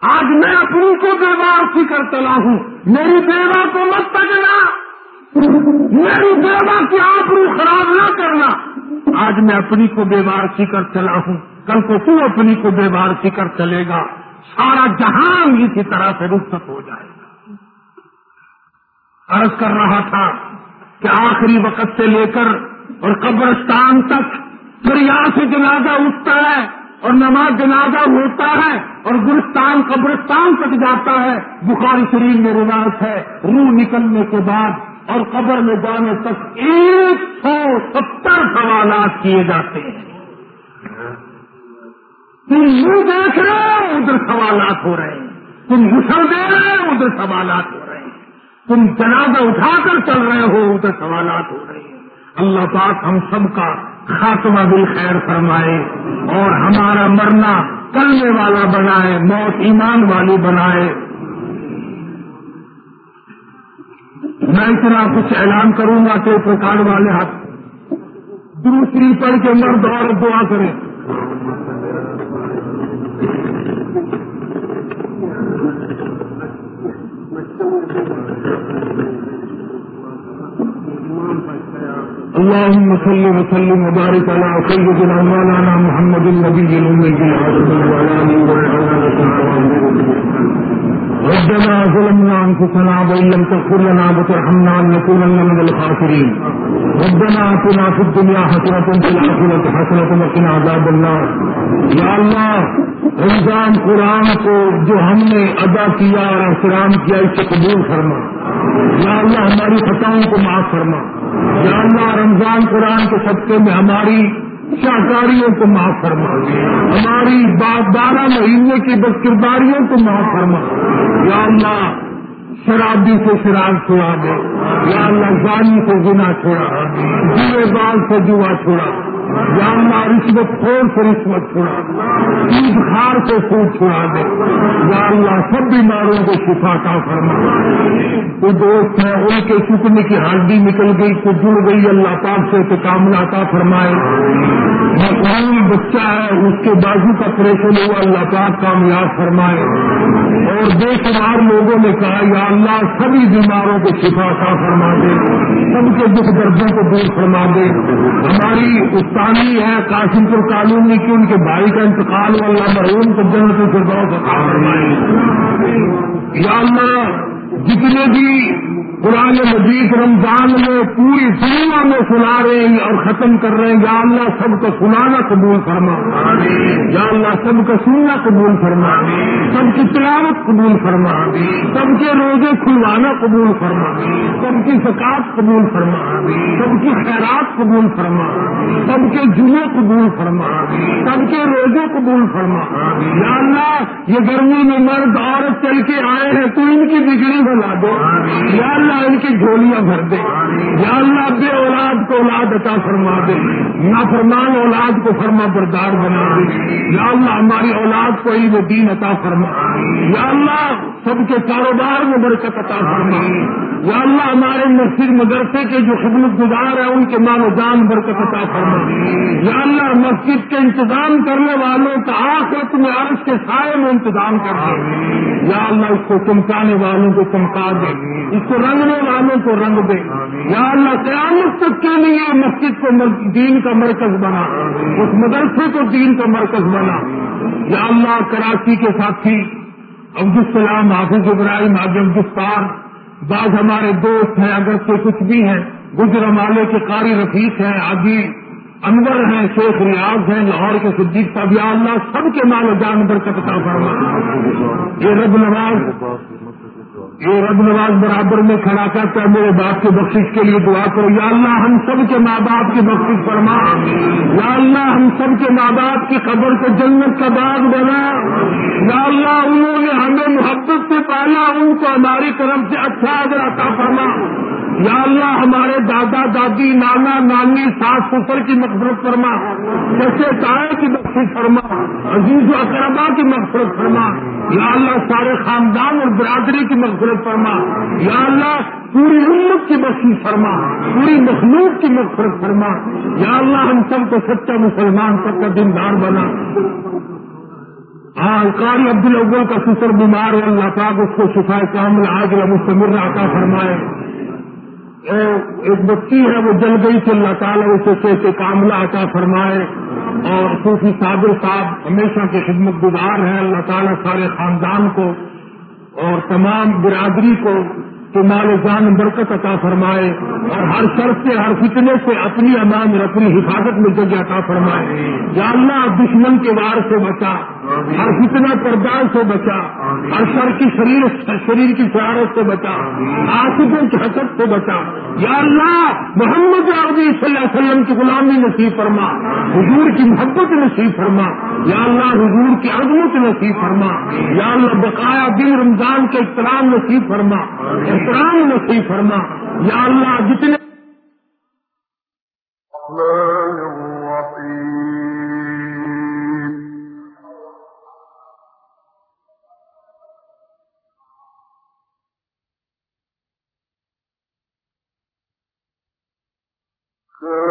آج میں اپنی کو بیوار سی کر چلا ہوں۔ میری بیوہ کو مت پکڑنا میری بیوہ کی آبرو خراب نہ کرنا۔ آج میں اپنی کو بیوار سی کر چلا ہوں۔ کل کو تو اپنی کو بیوار سی کر چلے گا۔ سارا جہان اسی طرح سے رخصت ہو جائے گا۔ عرض کر رہا تھا کہ آخری وقت سے لے کر اور قبرستان تک پھر یہاں سے جنازہ اٹھتا ہے اور نماز جنازہ ہوتا ہے اور گلستان قبرستان تک جاتا ہے۔ بخاری شریف میں روایت ہے، روح نکلنے کے بعد اور قبر میں جانے تک ایک سو ستر سوالات کیے جاتے ہیں۔ تم یوں دیکھ رہے ہو، ادھر سوالات ہو رہے ہیں۔ تم غسل دے رہے ہو، ادھر سوالات ہو رہے ہیں۔ تم جنازہ اٹھا کر چل رہے ہو، ادھر سوالات ہو رہے ہیں۔ اللہ پاک ہم سب کا خاتمہ بھی خیر فرمائے اور ہمارا مرنا کلنے والا بنائے، موت ایمان والی بنائے۔ میں اتنا کچھ اعلان کروں گا کہ پرکار والے ہاتھ دوسری پڑھ کے مرد اور دعا کریں۔ اللهم صل وسلم وبارك على سيدنا مولانا محمد النبي الامي الأمي وعلى آله وصحبه ربنا ظلمنا أنفسنا وإن لم تغفر لنا وترحمنا لنكونن من الخاسرين. ربنا آتنا في الدنيا حسنة في الآخرة حسنة وقنا عذاب النار. یا اللہ رمضان قرآن کو جو ہم نے ادا کیا اور احترام کیا اس سے قبول فرما. یا اللہ ہماری خطاؤں کو معاف فرما. یا اللہ رمضان قرآن کے صدقے میں ہماری شاہکاریوں کو معاف فرما۔ ہماری بارہ مہینے کی بدکرداریوں کو معاف فرما۔ یا اللہ، شرابی سے شراب چھوڑا دے۔ یا اللہ، زانی سے گنا چھوڑا۔ جوئے بال سے جوا چھوڑا۔ یا اللہ رشوت خور سے رشوت چھوڑا عید خار سے سوٹ چھوڑا دے۔ یا اللہ سب بیماروں کو شفا کا فرما۔ وہ دوست ہیں، ان کے سکنے کی ہڈی نکل گئی، تو جڑ گئی، اللہ پاک سے تو کامنا کا فرمائے مقامی بچہ ہے، اس کے بازو کا پریشن ہوا، اللہ پاک کامیاب فرمائے۔ اور بے شمار لوگوں نے کہا، یا اللہ سبھی بیماروں کو شفا کا فرما دے، سب کے دکھ دردوں کو دور فرما دے۔ ہماری استانی ہے قاسم پور کالونی کی ان کے بھائی کا انتقال اللہ مرحوم کو جنت سے بہت فرمائے۔ یا اللہ، جتنے بھی قرآن مجید رمضان میں پوری دنیا میں سنا رہے ہیں اور ختم کر رہے ہیں۔ یا اللہ سب کو سنانا قبول فرما۔ یا اللہ سب کا سننا قبول فرما۔ سب کی تلاوت قبول فرما۔ سب کے روزے کھلوانا قبول فرما۔ سب کی زکات قبول فرما۔ سب کی خیرات قبول فرما۔ سب کے جمعے قبول فرما۔ سب کے روزے قبول فرما۔ یا اللہ، یہ گرمی میں مرد، عورت چل کے آئے ہیں تو ان کی بگڑی بنا دو۔ یا اللہ اللہ ان کی جھولیاں بھر دے۔ یا اللہ بے اولاد کو اولاد عطا فرما دے۔ نافرمان اولاد کو فرما بردار بنا دے۔ یا اللہ ہماری اولاد کو عید دین عطا فرما۔ یا اللہ سب کے کاروبار میں برکت عطا فرما۔ یا اللہ ہمارے مسجد مدرسے کے جو خدمت گزار ہیں، ان کے مال و جان برکت عطا فرما۔ یا اللہ مسجد کے انتظام کرنے والوں کا آخرت میں عرض کے سائے میں انتظام کر دے۔ یا اللہ اس کو چمکانے والوں کو چمکا دے۔ اس کو رنگ رنگنے والوں کو رنگ دے۔ یا اللہ قیامت تک کے لیے مسجد کو دین کا مرکز بنا؟ اس مدرسے کو دین کا مرکز بنا۔ یا اللہ کراچی کے ساتھی عبدالسلام حافظ ابراہیم حاج عبدالستان بعض ہمارے دوست ہیں اگر سے کچھ بھی ہیں گجر مالے کے قاری رفیق ہیں عادی انور ہیں شیخ ریاض ہیں لاہور کے صدیق صاحب۔ یا اللہ سب کے مال و جان برکت عطا فرما۔ یہ رب نواز۔ یہ رب نواز برابر میں کھڑا کرتا ہے، میرے باپ کی بخشش کے لیے دعا کرو۔ یا اللہ ہم سب کے ماں باپ کی بخشش فرما۔ یا اللہ ہم سب کے ماں باپ کی خبر کو جنت کا باغ بنا۔ یا اللہ انہوں نے ہمیں محبت سے پالا، ان کو ہماری طرف سے اچھا اگر عطا فرما۔ یا اللہ ہمارے دادا، دادی، نانا، نانی، ساس سسر کی مغفرت فرما۔ جیسے تائے کی بخشش فرما، عزیز و اقربا کی مغفرت فرما۔ یا اللہ سارے خاندان اور برادری کی مغفرت فرما۔ یا اللہ پوری امت کی بخشش فرما۔ پوری مخلوق کی مغفرت فرما۔ یا اللہ ہم سب کو سچا مسلمان سب کا دیندار بنا۔ ہاں قاری عبد الاول کا سسر بیمار ہے، اللہ پاک اس کو شفا کامل، عاجل مستمر عطا فرمائے۔ ایک بچی ہے، وہ جل گئی تھی۔ اللہ تعالیٰ اسے صحت کاملہ عطا فرمائے۔ اور صوفی صابر صاحب ہمیشہ کے خدمت گزار ہیں۔ اللہ تعالیٰ سارے خاندان کو اور تمام برادری کو تو مال جان برکت عطا فرمائے۔ اور ہر شرط سے، ہر فتنے سے اپنی امان اور اپنی حفاظت میں جگہ عطا فرمائے۔ یا اللہ، دشمن کے وار سے بچا۔ ہر فتنہ کردار سے بچا ہر شر کی شریر شریر کی شرارت سے بچا آصفوں کی حسد سے بچا۔ یا اللہ محمد عربی صلی اللہ علیہ وسلم کی غلامی نصیب فرما حضور کی محبت نصیب فرما۔ یا اللہ حضور کی عظمت نصیب فرما۔ یا اللہ بقایا دن رمضان کے احترام نصیب فرما۔ احترام نصیب فرما۔ یا اللہ جتنے Good.